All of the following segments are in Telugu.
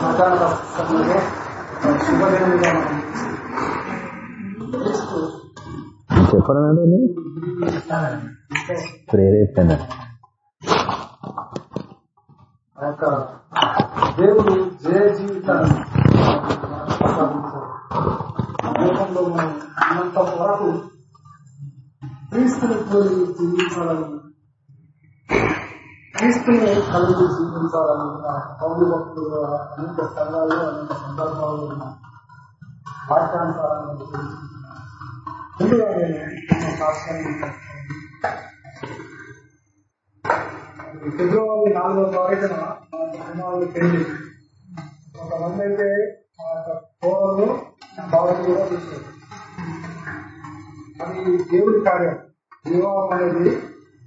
మధ్యాహ్న సమయంలో శుభదినంగా మనం క్రీస్తు చెప్పడం ప్రేరేపణ ఆ యొక్క దేవుడు జయ జీవితాన్ని ప్రసాదించారు ఆ లోకంలో మనం ఉన్నంత వరకు క్రీస్తుని పోలి జీవించాలని క్రీస్తుని కలిగి జీవించాలని ఆ భక్తులు అనేక స్థలాల్లో అనేక సందర్భాల్లో ఉన్న వాక్యాంశాలను ముందుగా నేను సాక్ష్యాన్ని ఫిబ్రవరి నాలుగో తారీఖున మా కుటుంబాలు పెళ్ళి. కొంతమంది అయితే మా యొక్క కోరలు బాగా కూడా అది దేవుడి కార్యం. వివాహం అనేది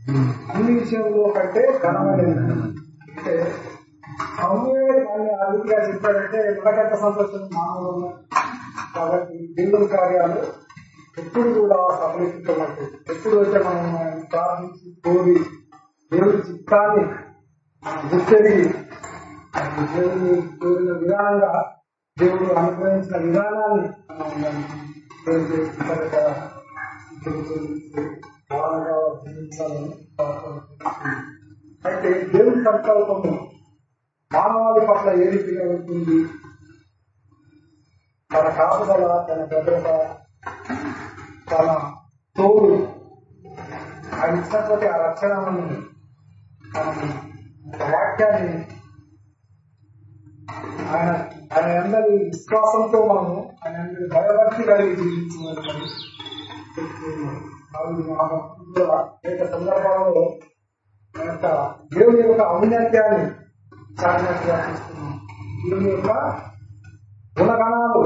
అన్ని విషయంలో కంటే ఘనమైనది అంటే అవునే దాన్ని ఆ చెప్పాడంటే మనకంత సంతోషం మానవులు కాబట్టి బిల్లు కార్యాలు ఎప్పుడు కూడా సఫలీకృతమవుతాయి ఎప్పుడు అయితే మనం ప్రార్థించి కోరి దేవుడి చిత్తాన్ని గుర్తెరిగి ఆయన దేవుని కోరిన విధానంగా దేవుడు అనుగ్రహించిన విధానాన్ని మనం దానికి అయితే దేవుడి సంకల్పము మానవాళి పట్ల ఏ రీతిగా ఉంటుంది తన కాపుదల తన భద్రత తన తోడు ఆయన ఇచ్చినటువంటి ఆ రక్షణను వాక్యాన్ని ఆయన ఆయన అందరి విశ్వాసంతో మనము ఆయన అందరి భయభక్తి కలిగి జీవించాలని అనేక సందర్భాలలో యొక్క దేవుని యొక్క ఔన్నత్యాన్ని చాటినట్టుగా చూస్తున్నాం దేవుని యొక్క గుణగణాలు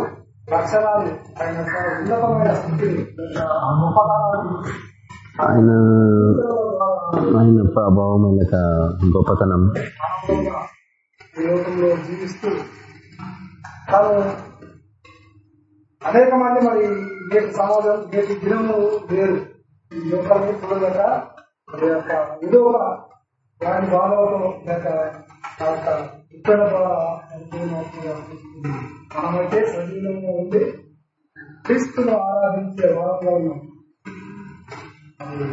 లక్షణాలు ఆయన యొక్క ఉన్నతమైన స్థితిని గొప్పతనాలు ఆయన ఆయన ప్రభావం ఆయన గొప్పతనం లోకంలో జీవిస్తూ తాను అనేక మంది మరి నేటి సమాజం నేటి దినము వేరు. ఈ చూడలేక యొక్క దాని భావాలు లేక ఆ యొక్క మనమైతే సజీవంగా ఉండి క్రీస్తును ఆరాధించే వారంలో ఉన్నాం అది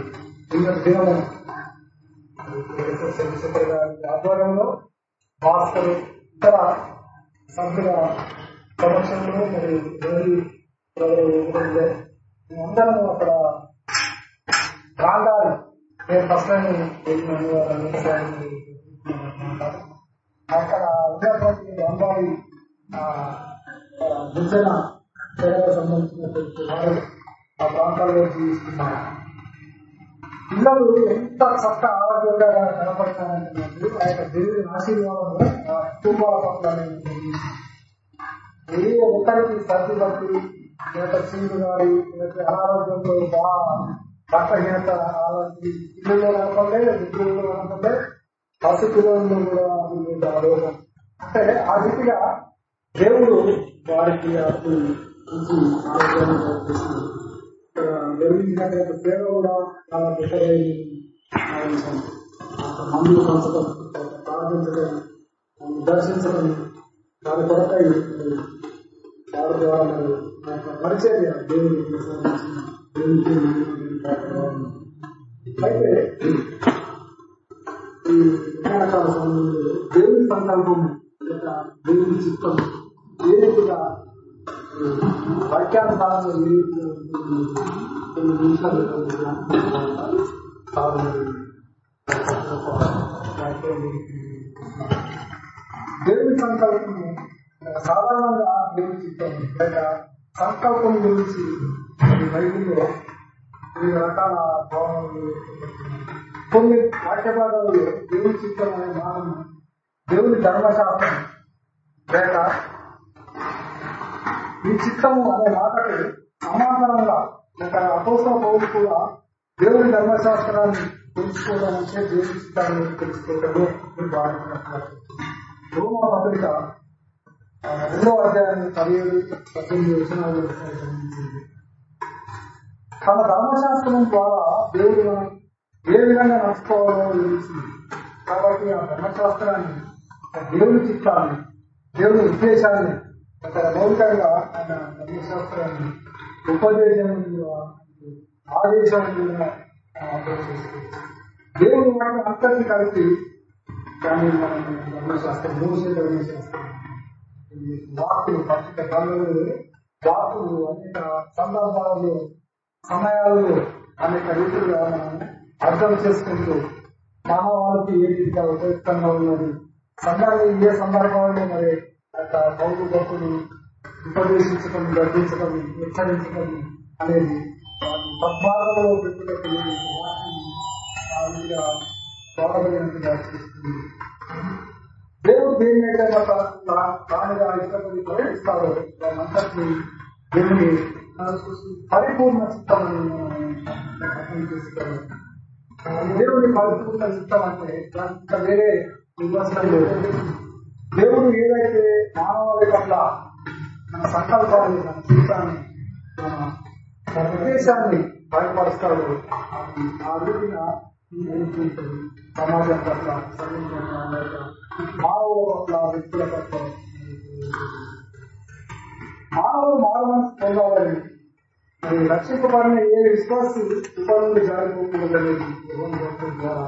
దినము. ఆధ్వర్యంలో భాస్కర్ ఇతర సభ్యుల సమక్షంలో మరి రోజు అందరం అక్కడ ప్రాంతాలు నేను ఫస్ట్ టైం వెళ్ళినాను అక్కడ ఉన్నటువంటి అంబాయి గిరిజన తెరకు సంబంధించినటువంటి వారు ఆ ప్రాంతాల్లో జీవిస్తున్నారు. పిల్లలు ఎంత చక్క ఆరోగ్యంగా కనపడతానంటున్నప్పుడు ఆ యొక్క దేవుని ఆశీర్వాదంలో కుటుంబాల పట్ల అనేది ఏ ఒక్కరికి సర్ది బట్టి లేక చీరు గారి లేక అనారోగ్యంతో బాగా రక్తహీనత అలాంటి పిల్లల్లో కనపడే వృద్ధుల్లో కనపడే పసిపిల్లల్లో కూడా ఉంది ఆ అంటే ఆ రీతిగా దేవుడు వారికి అప్పుడు ఆరోగ్యాన్ని నిర్మించినటువంటి సేవ కూడా చాలా గొప్పదైంది మందులు పంచడం ప్రార్థించడం దర్శించడం దాని కొరకై వారి ద్వారా మరి ఆ యొక్క పరిచర్య దేవుడికి ప్రసాదించిన దేవునికి మహిమ అయితే ఈ విజ్ఞానకాల సమయంలో దేవుని సంకల్పం లేక దేవుని చిత్తం ఏ రీతిగా వాక్యానుసారంగా ఏ రీతిగా ఉంటుంది కొన్ని నిమిషాలు దేవుని సంకల్పం సాధారణంగా దేవుని లేక సంకల్పం గురించి ఈ బైబిల్లో వివిధ రకాల భావనలు కొన్ని వాక్య దేవుని చిత్తం అనే భావన దేవుని ధర్మశాస్త్రం లేక ఈ చిత్తము అనే మాటకి సమాధానంగా లేక అపోసల పౌరులు కూడా దేవుని ధర్మశాస్త్రాన్ని తెలుసుకోవడానికే దేవుని చిత్తాన్ని తెలుసుకోవడమే భావించినట్లు రోమా పత్రిక రెండో అధ్యాయం పదిహేడు పద్దెనిమిది వచనాలు సంబంధించింది తన ధర్మశాస్త్రం ద్వారా దేవుడు మనం ఏ విధంగా నడుచుకోవాలో తెలుస్తుంది కాబట్టి ఆ ధర్మశాస్త్రాన్ని ఆ దేవుని చిత్తాన్ని దేవుని ఉద్దేశాన్ని అక్కడ మౌలికంగా ఆయన ధర్మశాస్త్రాన్ని ఉపదేశం ఆదేశాన్ని దేవుడు అర్థం మనం అంతటి కలిపి కానీ మనం ధర్మశాస్త్రం మోసే ధర్మశాస్త్రం ఈ వాక్కులు పత్రిక కాలంలో వాక్కులు అనేక సందర్భాలు సమయాలు అనేక రీతిగా మనం అర్థం చేసుకుంటూ మానవాళికి ఏ రీతిగా ఉపయుక్తంగా ఉన్నది సందర్భ ఏ సందర్భంలో మరి యొక్క పౌరు గొప్పలు ఉపదేశించడం గర్భించడం హెచ్చరించడం అనేది సద్మార్గంలో పెట్టుటకు చూడగలిగినట్టుగా చేస్తుంది. దేవుడు దేని అయితే ప్రాణిగా ఇష్టపడి ప్రకటిస్తారో దానంతటిని దేవుని పరిపూర్ణ చిత్తమని అర్థం చేసుకోవాలి దేవుని పరిపూర్ణ చిత్తం అంటే దానికి వేరే విమర్శనం లేదు దేవుడు ఏదైతే మానవాళి పట్ల మన సంకల్పాన్ని మన చిత్తాన్ని మన ఉద్దేశాన్ని బయటపరుస్తాడు ఆ రీతిగా సమాజం పట్ల సమయం పట్ల మానవుల పట్ల వ్యక్తుల పట్ల మానవులు మానవాన్ని పొందాలని మరి రక్షింపబడిన ఏ విశ్వాసి ఉప నుండి ద్వారా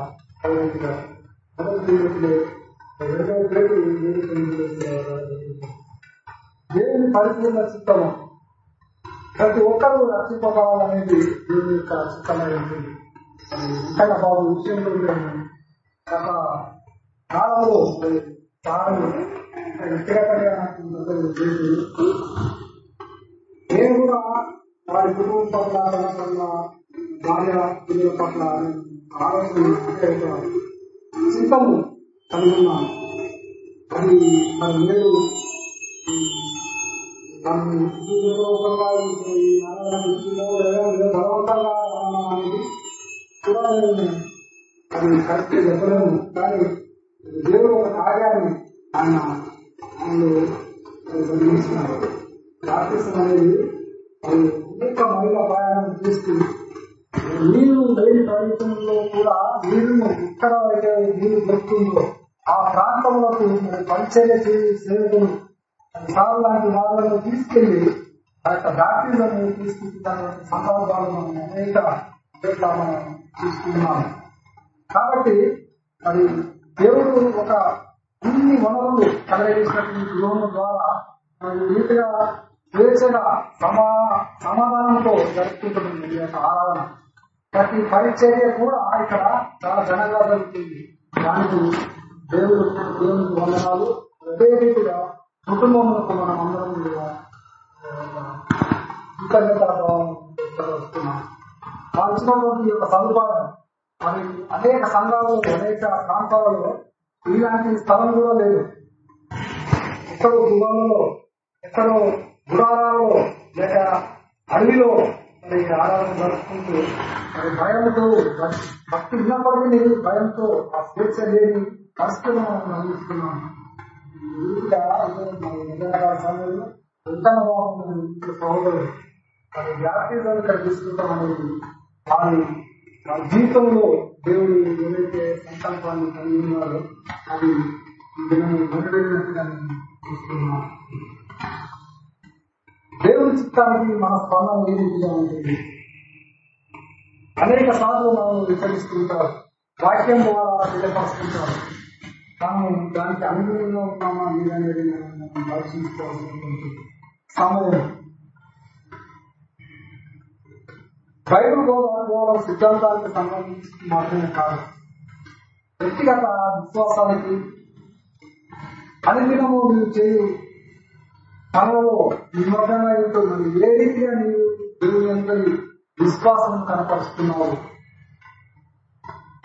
మొదటి రెండవ పేరు దేవుని చిత్తము ప్రతి ఒక్కరూ రక్షింపబడాలనేది దేవుని యొక్క చిత్తమై ఉంటుంది ఇంకా బాబు విషయంలో మేము కాలంలో తాను చాలా వ్యక్తిగతంగా నేను కూడా వారి కుటుంబం పట్ల తన పట్ల భార్య పిల్లల పట్ల ఆలోచన అంటే ఒక కలిగి ఉన్నాను. అది మరి నేను దాన్ని జీవితపూర్వకంగా లేదా బలవంతంగా అనేది కూడా నేను అది కరెక్ట్ చెప్పలేము కానీ దేవుడు ఒక కార్యాన్ని ఆయన ఆయనలో గమనిస్తున్నారు బాప్తిసం అనేది అది అనేక మైల ప్రయాణం చేస్తూ నీరు లేని ప్రయత్నంలో కూడా నీరును ఎక్కడ అయితే నీరు దొరుకుతుందో ఆ ప్రాంతంలో పరిచర్య చేసి సేవకులు సార్ లాంటి వాళ్ళను తీసుకెళ్ళి ఆ యొక్క బాప్తిజం తీసుకుంటున్నటువంటి సందర్భాలు మనం అనేక చోట్ల మనం చూస్తున్నాం కాబట్టి మరి దేవుడు ఒక ఇన్ని వనరులు కలగజేసినటువంటి లోను ద్వారా మరి రీతిగా స్వేచ్ఛగా సమా సమాధానంతో జరుపుకుంటుంది ఈ యొక్క ఆరాధన. ప్రతి పరిచర్య కూడా ఇక్కడ చాలా ఘనంగా జరుగుతుంది. దానికి దేవుడు దేవునికి వందనాలు. అదే రీతిగా కుటుంబములకు మనం అందరం కూడా కృతజ్ఞత వస్తున్నాం వాళ్ళు ఇచ్చినటువంటి ఈ యొక్క సదుపాయం మరి అనేక సంఘాలలో అనేక ప్రాంతాలలో ఇలాంటి స్థలం కూడా లేదు. ఎక్కడో గుహాలలో ఎక్కడో గుడారాలలో లేక అడవిలో మరి ఆరాధన జరుపుకుంటూ మరి భయంతో భక్తి ఉన్నప్పటికీ భయంతో ఆ స్వేచ్ఛ లేని పరిస్థితులను మనం అందిస్తున్నాం సమయంలో ఎంతన బాగుంటుంది. ఇంట్లో సహోదరులు ఇక్కడ తీసుకుంటాం అనేది వారి వారి జీవితంలో దేవుడు ఏదైతే సంకల్పాన్ని కలిగి ఉన్నారో అది దినం నెరవేరినట్టుగా నేను చూస్తున్నాను. చిత్తానికి మన స్పందన ఏ రీతిగా ఉంటుంది? అనేక సార్లు మనం విచరిస్తుంటారు వాక్యం ద్వారా తెలియపరుస్తుంటారు. తాను దానికి అనుగుణంగా ఉన్నామా? లేదనేది మనం ఉంటుంది. సమయం. బైబిల్ బోధన కేవలం సిద్ధాంతానికి సంబంధించి మాత్రమే కాదు. వ్యక్తిగత విశ్వాసానికి అనుదినము నువ్వు చేయు పనులలో నిమగ్నమై ఉంటూ ఏ రీతిగా నీవు దేవుని అందరి విశ్వాసం కనపరుస్తున్నావు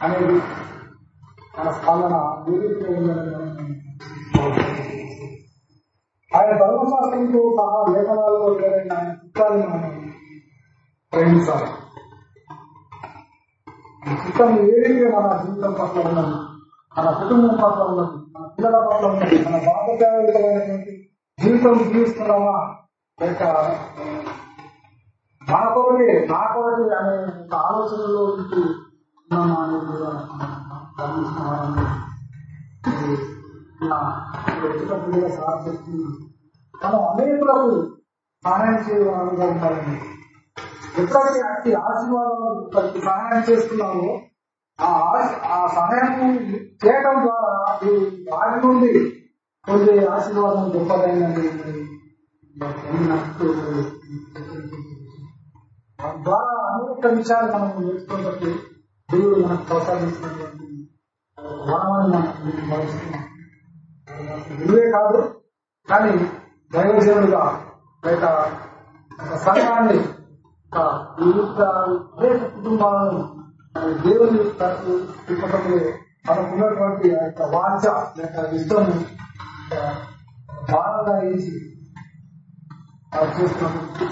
అనేది మన స్పందన ఏ రీతిగా ఆయన ధర్మశాస్త్రంతో సహా లేఖనాల్లో లేదని ఆయన చిత్రాన్ని మనం ప్రేమించాలి. ఈ చిత్తం ఏ మన జీవితం పట్ల ఉన్నది? మన కుటుంబం పట్ల ఉన్నది? మన పిల్లల పట్ల ఉన్నది? మన బాధ్యతమైనటువంటి జీవితం జీవిస్తున్నామా? లేక నా కొరకే నా కొరకే అనే ఆలోచనలో ఉంటూ ఉన్నామా అనేది కూడా మనం గమనిస్తున్నామని వచ్చినప్పుడు సార్ చెప్తుంది మనం అనేకులకు సహాయం చేయడం ఉండాలని ఎప్పుడైతే అట్టి ఆశీర్వాదాలు సహాయం చేస్తున్నామో. ఆ సహాయం చేయడం ద్వారా వారి నుండి పొందే ఆశీర్వాదం గొప్పదైనది ద్వారా అనేక విషయాలు మనం నేర్చుకున్నట్టు దేవుడు మనకు ప్రోత్సహించినటువంటి వరమని మనం భావిస్తున్నాం. గురువే కాదు కానీ దైవజనుడుగా లేక సంఘాన్ని సంఘాన్ని ఒక కుటుంబాలను దేవుని తరపు మనకు ఉన్నటువంటి ఆ యొక్క వాంఛ లేక ఇష్టం బాగా వేసి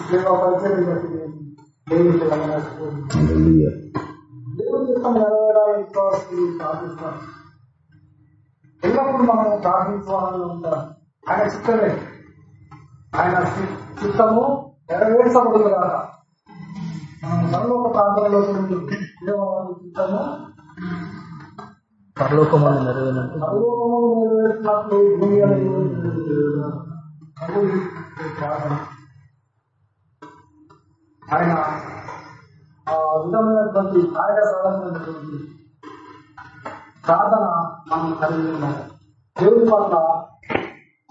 సేవా పరిచయం దేవుని నెరవేరాలని ప్రార్థిస్తాం ఎల్లప్పుడు మనం ప్రార్థించాలని ఉంటాం ఆయన చిత్తమే. ఆయన చిత్తము నెరవేర్చబడును కాక పరలోక ప్రాంతంలో పరలోకమందు నెరవేరినట్టు. భూమి. ఆయన ఆ విధమైనటువంటి కార్య సాధనమైనటువంటి ప్రార్థన మనం కలిగి ఉన్నాం దేవుడి పట్ల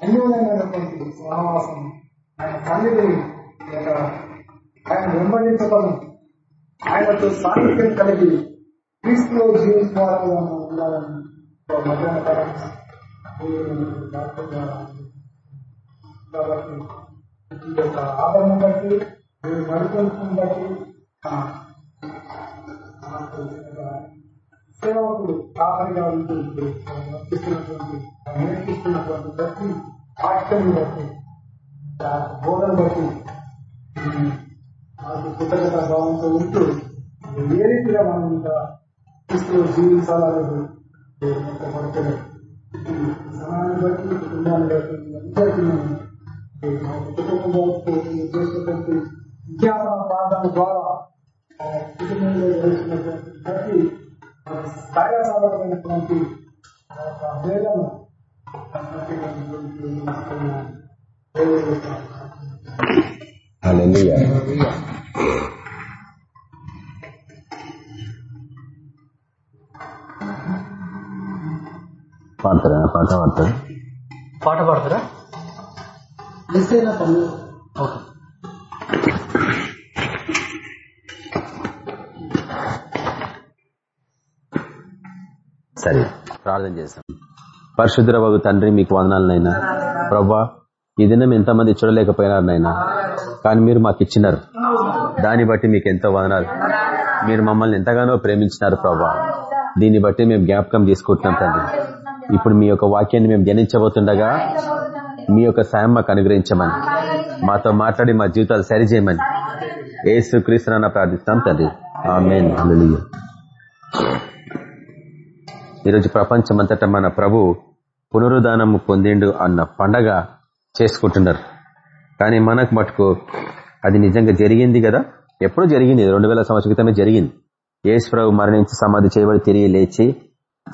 అన్యోన్యమైనటువంటి సహవాసం ఆయన సన్నిధిని లేక ఆయన వెంబడించటం ఆయనతో సాహిత్యం కలిగి క్రీస్తులో జీవించడానికి మనం ఉండాలని ఒక మధ్యాహ్న కాలం దేవుని వాక్యం ద్వారా కాబట్టి ఈ యొక్క ఆదరణ బట్టి మీరు నడుపుని బట్టి ఆ, మనకు ఒక సేవకుడు కాపరిగా ఉంటూ ఇప్పుడు వర్తిస్తున్నటువంటి నేర్పిస్తున్నటువంటి ప్రతి వాక్యం బట్టి ఆ బోధన బట్టి ఉమ్, నాకు కృతజ్ఞత భావంతో ఉంటూ ఏ రీతిగా మనం ఇంకా క్రీస్తులో జీవించాలనేది దేవుని యొక్క పరిచయం. ఈ సమయాన్ని బట్టి కుటుంబాన్ని బట్టి అందరికీ నేను ఈ మా కుటుంబం వరకు నేను చేసినటువంటి విజ్ఞాపన ప్రార్థన ద్వారా ఆ కుటుంబంలో చేసినటువంటి ప్రతి కార్యసాధకమైనటువంటి ఆ యొక్క వేదన ప్రతి హల్లెలూయా. పాడతారా? పాట పాడతారు? పాట పాడతారా? ఓకే. సరే ప్రార్థన చేస్తాం. పరిశుద్ధ బాబు తండ్రి మీకు వందనాలనైనా ప్రభా ఈ దినం ఎంతమంది చూడలేకపోయినారు నైనా కానీ మీరు మాకు ఇచ్చినారు. దాన్ని బట్టి మీకు ఎంతో వదనాలు. మీరు మమ్మల్ని ఎంతగానో ప్రేమించినారు ప్రభా దీన్ని బట్టి మేము జ్ఞాపకం తీసుకుంటున్నాం తండ్రి. ఇప్పుడు మీ యొక్క వాక్యాన్ని మేము ధ్యానించబోతుండగా మీ యొక్క సాయం మాకు అనుగ్రహించమని మాతో మాట్లాడి మా జీవితాలు సరిచేయమని ఏ క్రీస్తున్నా ప్రార్థిస్తాం తండ్రి. ఆమెన్. ఈరోజు ప్రపంచమంతటా మన ప్రభు పునరుదానము పొందిండు అన్న పండగ చేసుకుంటున్నారు. కానీ మనకు మటుకు అది నిజంగా జరిగింది కదా? ఎప్పుడు జరిగింది. రెండు వేల సంవత్సరాల క్రితమే జరిగింది. యేసు ప్రభు మరణించి సమాధి చేయబడి తిరిగి లేచి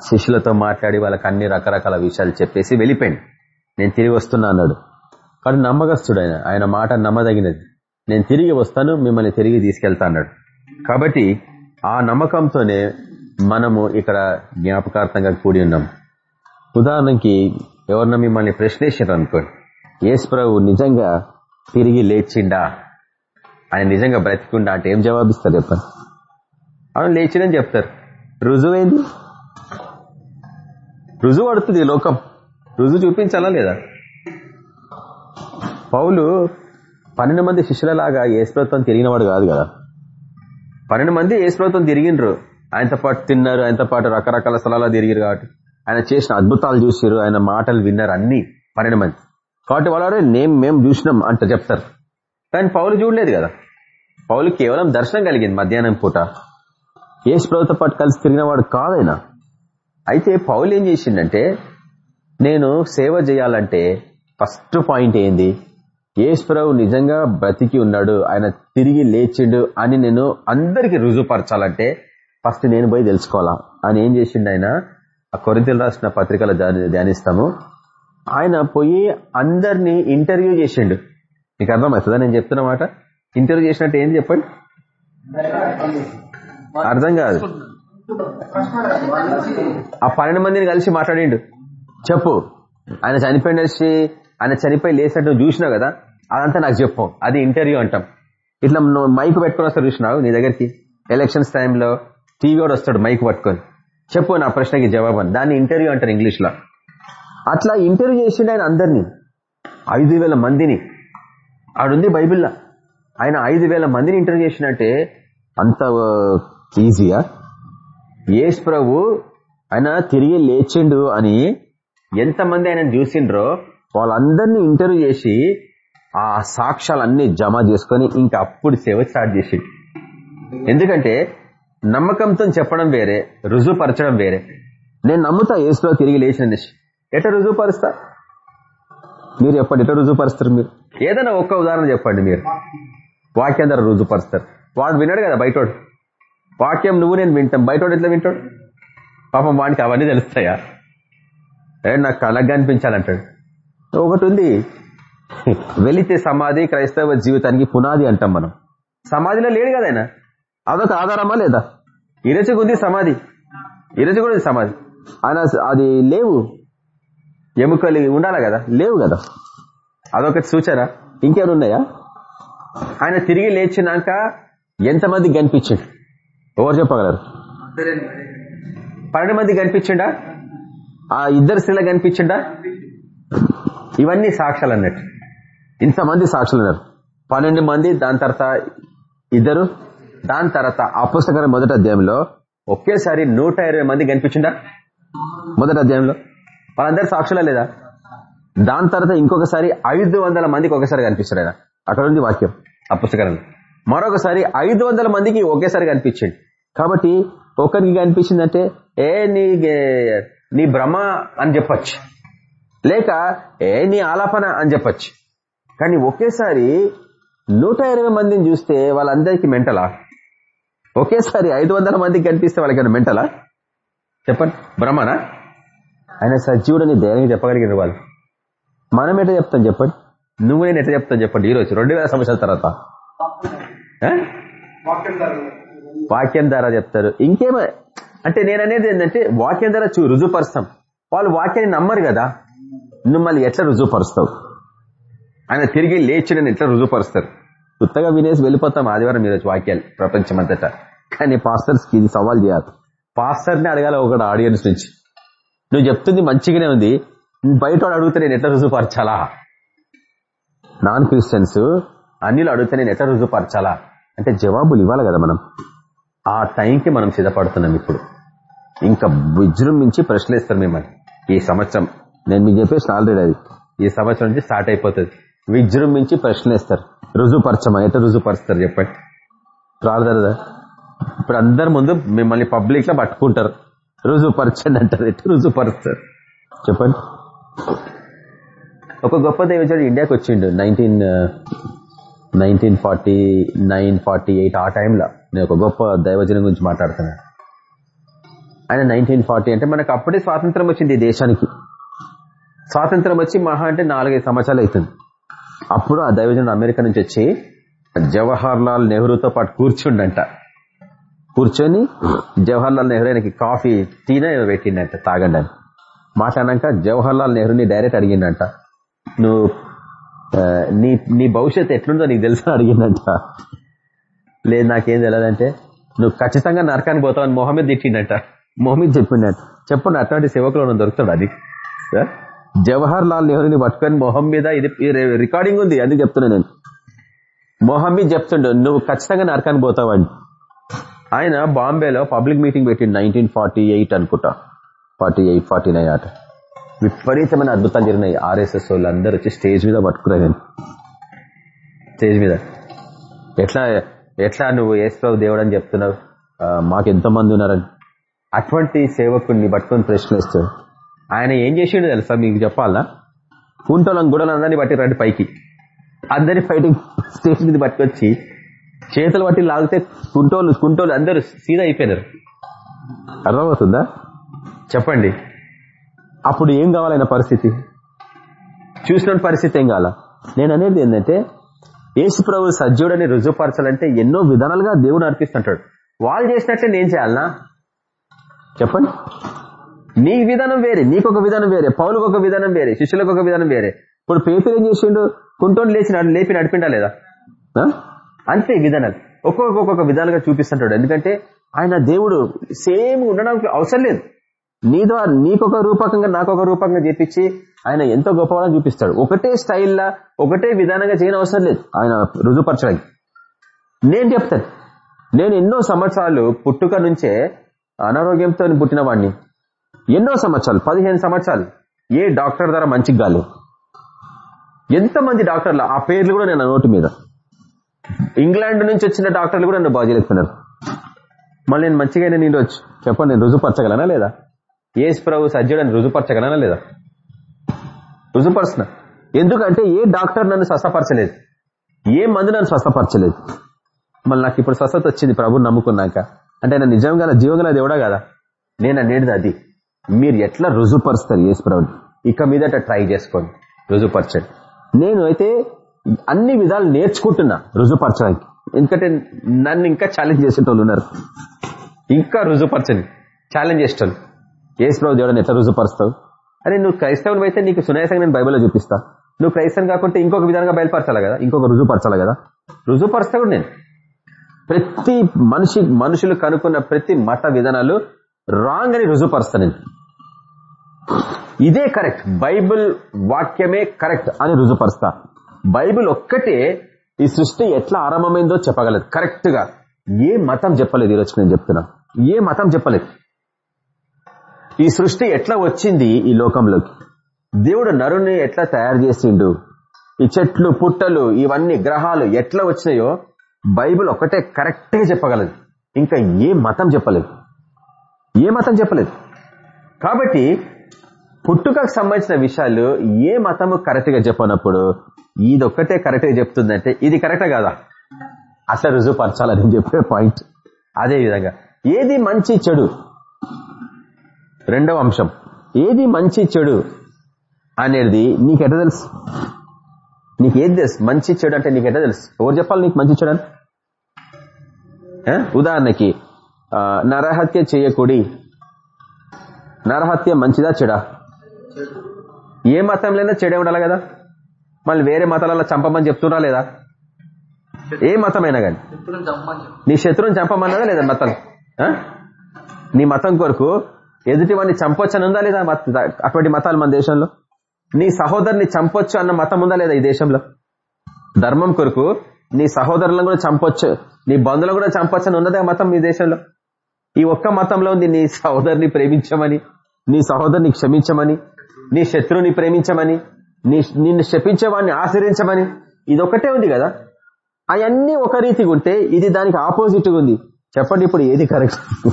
శిష్యులతో మాట్లాడి వాళ్ళకి అన్ని రకరకాల విషయాలు చెప్పేసి వెళ్ళిపోయింది నేను తిరిగి వస్తున్నా అన్నాడు. కానీ నమ్మకస్తుడు ఆయన ఆయన మాట నమ్మదగినది. నేను తిరిగి వస్తాను మిమ్మల్ని తిరిగి తీసుకెళ్తా అన్నాడు. కాబట్టి ఆ నమ్మకంతోనే మనము ఇక్కడ జ్ఞాపకార్థంగా కూడి ఉన్నాం. ఉదాహరణకి ఎవరన్నా మిమ్మల్ని ప్రశ్నించారు అనుకోండి. యేసు ప్రభు నిజంగా తిరిగి లేచిండా? ఆయన నిజంగా బ్రతికుండా అంటే ఏం జవాబిస్తారు చెప్పండి. అవును లేచిండని చెప్తారు. రుజువైంది రుజువు పడుతుంది లోకం. రుజువు చూపించాలా లేదా? పౌలు పన్నెండు మంది శిష్యులలాగా ఏసుప్రభుత్వం తిరిగినవాడు కాదు కదా. పన్నెండు మంది ఏసుప్రభుత్వం తిరిగిండ్రు ఆయనతో పాటు తిన్నారు ఆయనతో పాటు రకరకాల స్థలాల్లో తిరిగిరు కాబట్టి. ఆయన చేసిన అద్భుతాలు చూసిరు ఆయన మాటలు విన్నారు అన్ని పన్నెండు మంది. కాబట్టి వాళ్ళే నేను మేము చూసినాం అంట చెప్తారు. కానీ పౌలు చూడలేదు కదా. పౌలు కేవలం దర్శనం కలిగింది మధ్యాహ్నం పూట. ఏసు ప్రభుత్వ పాటు కలిసి తిరిగినవాడు కాదైనా. అయితే పౌలు ఏం చేసిండంటే నేను సేవ చేయాలంటే ఫస్ట్ పాయింట్ ఏంది? ఏశ్వరావు నిజంగా బ్రతికి ఉన్నాడు ఆయన తిరిగి లేచిండు అని నేను అందరికి రుజువుపరచాలంటే ఫస్ట్ నేను పోయి తెలుసుకోవాలా? అని ఏం చేసిండు ఆయన? ఆ కొరింతలు రాసిన పత్రికలు ధ్యానిస్తాము. ఆయన పోయి అందరినీ ఇంటర్వ్యూ చేసిండు. మీకు అర్థమవుతుందా? నేను చెప్తున్న మాట? ఇంటర్వ్యూ చేసినట్టు ఏం చెప్పండి? అర్థం కాదు. ఆ పన్నెండు మందిని కలిసి మాట్లాడిండు. చెప్పు. ఆయన చనిపోయినసి ఆయన చనిపోయి లేసినట్టు చూసినావు కదా? అదంతా నాకు చెప్పు. అది ఇంటర్వ్యూ అంటాం. ఇట్లా నువ్వు మైక్ పెట్టుకొని వస్తాడు చూసినావు? నీ దగ్గరికి. ఎలక్షన్స్ టైంలో టీవీ కూడా వస్తాడు మైక్ పట్టుకొని. చెప్పు నా ప్రశ్నకి జవాబు అని. దాన్ని ఇంటర్వ్యూ అంటారు ఇంగ్లీష్లో అట్లా ఇంటర్వ్యూ చేసిండు ఆయన అందరినీ. ఐదు వేల మందిని. ఆడుంది బైబిల్లో. ఆయన ఐదు వేల మందిని ఇంటర్వ్యూ చేసినట్టే అంత ఈజీయా? యేసు ప్రభు ఆయన తిరిగి లేచిండు అని ఎంతమంది ఆయన చూసిండ్రో వాళ్ళందరినీ ఇంటర్వ్యూ చేసి ఆ సాక్ష్యాలన్నీ జమ చేసుకొని ఇంకా అప్పుడు సేవ స్టార్ట్ చేసిండు. ఎందుకంటే నమ్మకంతో చెప్పడం వేరే రుజువుపరచడం వేరే. నేను నమ్ముతా ఏసులో తిరిగి లేచిన ఎట రుజువుపరుస్తా మీరు చెప్పండి ఎట రుజువుపరుస్తారు మీరు? ఏదైనా ఒక్క ఉదాహరణ చెప్పండి మీరు. వాక్యం ద్వారా రుజువుపరుస్తారు. వాడు విన్నాడు కదా బయటోడు? వాక్యం నువ్వు నేను వింటాం. బయటోడు ఎట్లా వింటాడు? పాపం వాడికి అవన్నీ తెలుస్తాయా? నాకు కలగ్గా అనిపించాలంటాడు. ఒకటి ఉంది. వెళితే సమాధి క్రైస్తవ జీవితానికి పునాది అంటాం మనం. సమాధిలో లేడు కదా ఆయన? అదొక ఆధారమా లేదా? ఉంది సమాధి. ఈరోజు కూడా ఉంది సమాధి. ఆయన అది లేవు. ఎముకలు ఉండాలి కదా? లేవు కదా? అదొకటి సూచన. ఇంకేమైనా ఉన్నాయా ఆయన తిరిగి లేచినాక ఎంతమంది కనిపించిండు? ఎవరు చెప్పగలరు? పన్నెండు మంది కనిపించిండా? ఆ ఇద్దరు స్త్రీలు కనిపించిండా? ఇవన్నీ సాక్ష్యాలు అన్నట్టు. ఇంతమంది సాక్షులు ఉన్నారు. పన్నెండు మంది దాని తర్వాత ఇద్దరు దాని తర్వాత అపుస్తకర మొదటి అధ్యాయంలో ఒకేసారి నూట మంది కనిపించిండా? మొదటి అధ్యాయంలో. వాళ్ళందరూ సాక్షులా లేదా? దాని తర్వాత ఇంకొకసారి ఐదు వందల మందికి ఒకసారి కనిపిస్తాడు ఆయన. అక్కడ ఉంది వాక్యం ఆ పుస్తకాలను మరొకసారి ఐదు వందల మందికి ఒకేసారి కనిపించింది కాబట్టి ఒకరికి కనిపించిందంటే ఏ నీ నీ భ్రమ అని చెప్పొచ్చు. లేక ఏ నీ ఆలాపన అని చెప్పొచ్చు. కానీ ఒకేసారి నూట మందిని చూస్తే వాళ్ళందరికీ మెంటలా? ఒకేసారి ఐదు వందల మందికి కనిపిస్తే వాళ్ళకి మెంటలా? చెప్పండి. భ్రమనా? ఆయన సజీవుడని ధైర్యంగా చెప్పగలిగిన వాళ్ళు. మనం ఎట్లా చెప్తాం చెప్పండి? నువ్వు నేను ఎట్లా చెప్తాను చెప్పండి ఈరోజు రెండు వేల సంవత్సరాల తర్వాత? వాక్యం ద్వారా చెప్తారు. ఇంకేమో అంటే నేను అనేది ఏంటంటే వాక్యం ద్వారా చూ రుజువుపరుస్తాం. వాళ్ళు వాక్యాన్ని నమ్మరు కదా. నువ్వు మళ్ళీ ఎట్లా రుజువుపరుస్తావు? ఆయన తిరిగి లేచినని ఎట్లా రుజువుపరుస్తారు? కొత్తగా వినేసి వెళ్ళిపోతాం ఆదివారం మీద వాక్యాలు ప్రపంచం అంతటా కానీ పాస్టర్స్కి ఇది సవాల్ చేయాలి. పాస్టర్ని అడగాల ఒకటి ఆడియన్స్ నుంచి. నువ్వు చెప్తుంది మంచిగానే ఉంది. బయట అడిగితే నేను ఎట్లా రుజువుపరచాలా? నాన్ క్రిస్టియన్స్ అన్నిలు అడిగితే నేను ఎట్లా రుజువుపరచాలా? అంటే జవాబులు ఇవ్వాలి కదా మనం. ఆ టైంకి మనం సిద్ధపడుతున్నాం ఇప్పుడు. ఇంకా విజృంభించి ప్రశ్నలు ఇస్తారు మిమ్మల్ని. ఈ సంవత్సరం నేను మీకు చెప్పేసి ఆల్రెడీ అది. ఈ సంవత్సరం నుంచి స్టార్ట్ అయిపోతుంది. విజృంభించి ప్రశ్నలు ఇస్తారు రుజువుపరచమా ఎట్లా రుజువుపరుస్తారు చెప్పండి. రాలేదా? ఇప్పుడు అందరి ముందు మిమ్మల్ని పబ్లిక్లో పట్టుకుంటారు. రుజువుపరచండి అంటారు ఎట్లా రుజువుపరుస్తారు చెప్పండి. ఒక గొప్ప దైవజుడు ఇండియాకి వచ్చిండు. Nineteen nineteen forty nine forty eight ఆ టైంలో నేను ఒక గొప్ప దైవజనం గురించి మాట్లాడుతున్నాను ఆయన నైన్టీన్ ఫార్టీ అంటే మనకు అప్పుడే స్వాతంత్రం వచ్చింది ఈ దేశానికి. స్వాతంత్రం వచ్చి మహా అంటే నాలుగైదు సంవత్సరాలు అవుతుంది. అప్పుడు ఆ దైవజనుడు అమెరికా నుంచి వచ్చి జవహర్ లాల్ నెహ్రూతో పాటు కూర్చుండంట. కూర్చొని జవహర్ లాల్ నెహ్రూ ఆయనకి కాఫీ టీనే పెట్టిండంట తాగండి అని మాట్లాడినాక జవహర్ లాల్ నెహ్రూని డైరెక్ట్ అడిగిండంట. నువ్వు నీ నీ భవిష్యత్తు ఎట్లుందో నీకు తెలుసా అడిగిందంట లేదు నాకేం తెలియదంటే నువ్వు ఖచ్చితంగా నరకానికి పోతావని మొహమ్మద్ తిట్టిండట. మొహమ్మద్ చెప్పిండట. చెప్పండి అట్లాంటి సేవకులు దొరుకుతాడు అది జవహర్ లాల్ నెహ్రూని పట్టుకొని మొహం మీద ఇది రికార్డింగ్ ఉంది అది చెప్తున్నా నేను. మొహమ్మద్ చెప్తుండు నువ్వు ఖచ్చితంగా నరకానికి పోతావని. ఆయన బాంబేలో పబ్లిక్ మీటింగ్ పెట్టింది నైన్టీన్ ఫార్టీ ఎయిట్ అనుకుంటా. ఫార్టీ ఎయిట్ ఫార్టీ నైన్ అట. విపరీతమైన అద్భుతాలు జరిగినాయి. ఆర్ఎస్ఎస్ వాళ్ళు అందరూ వచ్చి స్టేజ్ మీద పట్టుకున్నారు నేను స్టేజ్ మీద. ఎట్లా ఎట్లా నువ్వు ఏసుప్రభు దేవుడు అని చెప్తున్నావు మాకు ఎంతమంది ఉన్నారని. అటువంటి సేవకుడిని పట్టుకొని ప్రశ్నిస్తాడు ఆయన ఏం చేసిండు తెలుసా మీకు చెప్పాలా? కుంటలం గుడలందరినీ అందరినీ రండి పైకి. అందరి ఫైటింగ్ స్టేజ్ మీద పట్టుకొచ్చి చేతులు బట్టి లాగితే కుంటోలు కుంటోలు అందరూ సీదా అయిపోయినారు. అర్థమవుతుందా? చెప్పండి. అప్పుడు ఏం కావాలైన పరిస్థితి? చూసిన పరిస్థితి ఏం కాల నేను అనేది ఏంటంటే యేసు ప్రభు సజ్జుడని రుజువుపరచాలంటే ఎన్నో విధానాలుగా దేవుడు అర్పిస్తుంటాడు వాళ్ళు చేసినట్టే నేను చేయాలనా? చెప్పండి. నీ విధానం వేరే నీకొక విధానం వేరే పౌలకు ఒక విధానం వేరే శిష్యులకు ఒక విధానం వేరే. ఇప్పుడు పేపర్ ఏం చేసిండు? కుంటోని లేచి లేపి నడిపిండా లేదా? అంతే విధానాలు. ఒక్కొక్క ఒక్కొక్క విధాలుగా చూపిస్తుంటాడు. ఎందుకంటే ఆయన దేవుడు సేమ్ ఉండడానికి అవసరం లేదు. నీ ద్వారా నీకొక రూపకంగా నాకొక రూపకంగా చేపించి ఆయన ఎంతో గొప్పవాడని చూపిస్తాడు. ఒకటే స్టైల్లా ఒకటే విధానంగా చేయని అవసరం లేదు ఆయన రుజుపరచడానికి నేను చెప్తాను. నేను ఎన్నో సంవత్సరాలు పుట్టుక నుంచే అనారోగ్యంతో పుట్టిన వాడిని ఎన్నో సంవత్సరాలు పదిహేను సంవత్సరాలు. ఏ డాక్టర్ ద్వారా మంచిగా కాలేదు. ఎంతమంది డాక్టర్లు ఆ పేర్లు కూడా నేను నోటు మీద. ఇంగ్లాండ్ నుంచి వచ్చిన డాక్టర్లు కూడా నన్ను బాగా చేయలేకపోయినారు మళ్ళీ నేను మంచిగా నేను వచ్చి చెప్పండి నేను రుజుపరచగలనా లేదా? ఏసు ప్రభు సజ్జుడని రుజుపరచగలనా లేదా? రుజుపరచిన ఎందుకంటే ఏ డాక్టర్ నన్ను స్వస్థపరచలేదు? ఏ మందు నన్ను స్వస్థపరచలేదు? మళ్ళీ నాకు ఇప్పుడు స్వస్థత వచ్చింది ప్రభు నమ్ముకున్నాక. అంటే ఆయన నిజంగా జీవంగా దేవుడా కదా? నేను అనేది అది. మీరు ఎట్లా రుజుపరుస్తారు ఏసు ప్రభుని? ఇక మీదట ట్రై చేసుకోండి. రుజుపరచండి నేను అయితే అన్ని విధాలు నేర్చుకుంటున్నా రుజుపరచడానికి. ఎందుకంటే నన్ను ఇంకా ఛాలెంజ్ చేసేటోళ్ళు ఉన్నారు. ఇంకా రుజుపరచండి ఛాలెంజ్ చేసేటోళ్ళు. యేసు ప్రభు దేవుడు ఎట్లా రుజుపరుస్తావు అరే నువ్వు క్రైస్తవుని అయితే నీకు సునాయాసంగా నేను బైబిల్లో చూపిస్తా. నువ్వు క్రైస్తవం కాకుంటే ఇంకొక విధంగా బయలుపరచాలి కదా? ఇంకొక రుజుపరచాలి కదా? రుజుపరుస్తావు నేను. ప్రతి మనిషి మనుషులు కనుక్కున్న ప్రతి మత విధానాలు రాంగ్ అని రుజుపరుస్తా నేను. ఇదే కరెక్ట్ బైబిల్ వాక్యమే కరెక్ట్ అని రుజుపరుస్తా. బైబిల్ ఒక్కటే ఈ సృష్టి ఎట్లా ఆరంభమైందో చెప్పగలదు. కరెక్ట్గా. ఏ మతం చెప్పలేదు ఈరోజు నేను చెప్తున్నా. ఏ మతం చెప్పలేదు. ఈ సృష్టి ఎట్లా వచ్చింది ఈ లోకంలోకి? దేవుడు నరుని ఎట్లా తయారు చేసిండు? ఈ చెట్లు పుట్టలు ఇవన్నీ గ్రహాలు ఎట్లా వచ్చినాయో బైబిల్ ఒక్కటే కరెక్ట్గా చెప్పగలదు. ఇంకా ఏ మతం చెప్పలేదు. ఏ మతం చెప్పలేదు. కాబట్టి పుట్టుకకు సంబంధించిన విషయాలు ఏ మతము కరెక్ట్గా చెప్పనప్పుడు ఇది ఒక్కటే కరెక్ట్గా చెప్తుందంటే ఇది కరెక్టా కదా? అట్లా రుజువుపరచాలని చెప్పే పాయింట్ అదే విధంగా ఏది మంచి చెడు? రెండవ అంశం ఏది మంచి చెడు అనేది నీకెట తెలుసు? నీకు ఏది తెలుసు? మంచి చెడు అంటే నీకెట తెలుసు? ఎవరు చెప్పాలి నీకు మంచి చెడు అని? ఉదాహరణకి నరహత్య చేయకూడి నరహత్య మంచిదా చెడా? ఏ మతంలోనే చెడే ఉండాలి కదా? మళ్ళీ వేరే మతాలలో చంపమని చెప్తున్నా లేదా? ఏ మతమైనా కానీ. నీ శత్రువుని చంపమన్నదా లేదా మతం? ఆ? నీ మతం కొరకు ఎదుటి వాడిని చంపొచ్చని ఉందా లేదా అటువంటి మతాలు మన దేశంలో? నీ సహోదరుని చంపొచ్చు అన్న మతం ఉందా లేదా ఈ దేశంలో? ధర్మం కొరకు నీ సహోదరులను కూడా చంపొచ్చు నీ బంధువులను కూడా చంపొచ్చని ఉన్నదే ఉన్నదా మతం మీ దేశంలో? ఈ ఒక్క మతంలో ఉంది నీ సహోదరిని ప్రేమించమని నీ సహోదరుని క్షమించమని నీ శత్రువుని ప్రేమించమని నీ నిన్ను శపించేవాడిని ఆశ్రయించమని ఇదొకటే ఉంది కదా? అవన్నీ ఒక రీతిగా ఉంటే ఇది దానికి ఆపోజిట్ ఉంది. చెప్పండి ఇప్పుడు ఏది కరెక్ట్?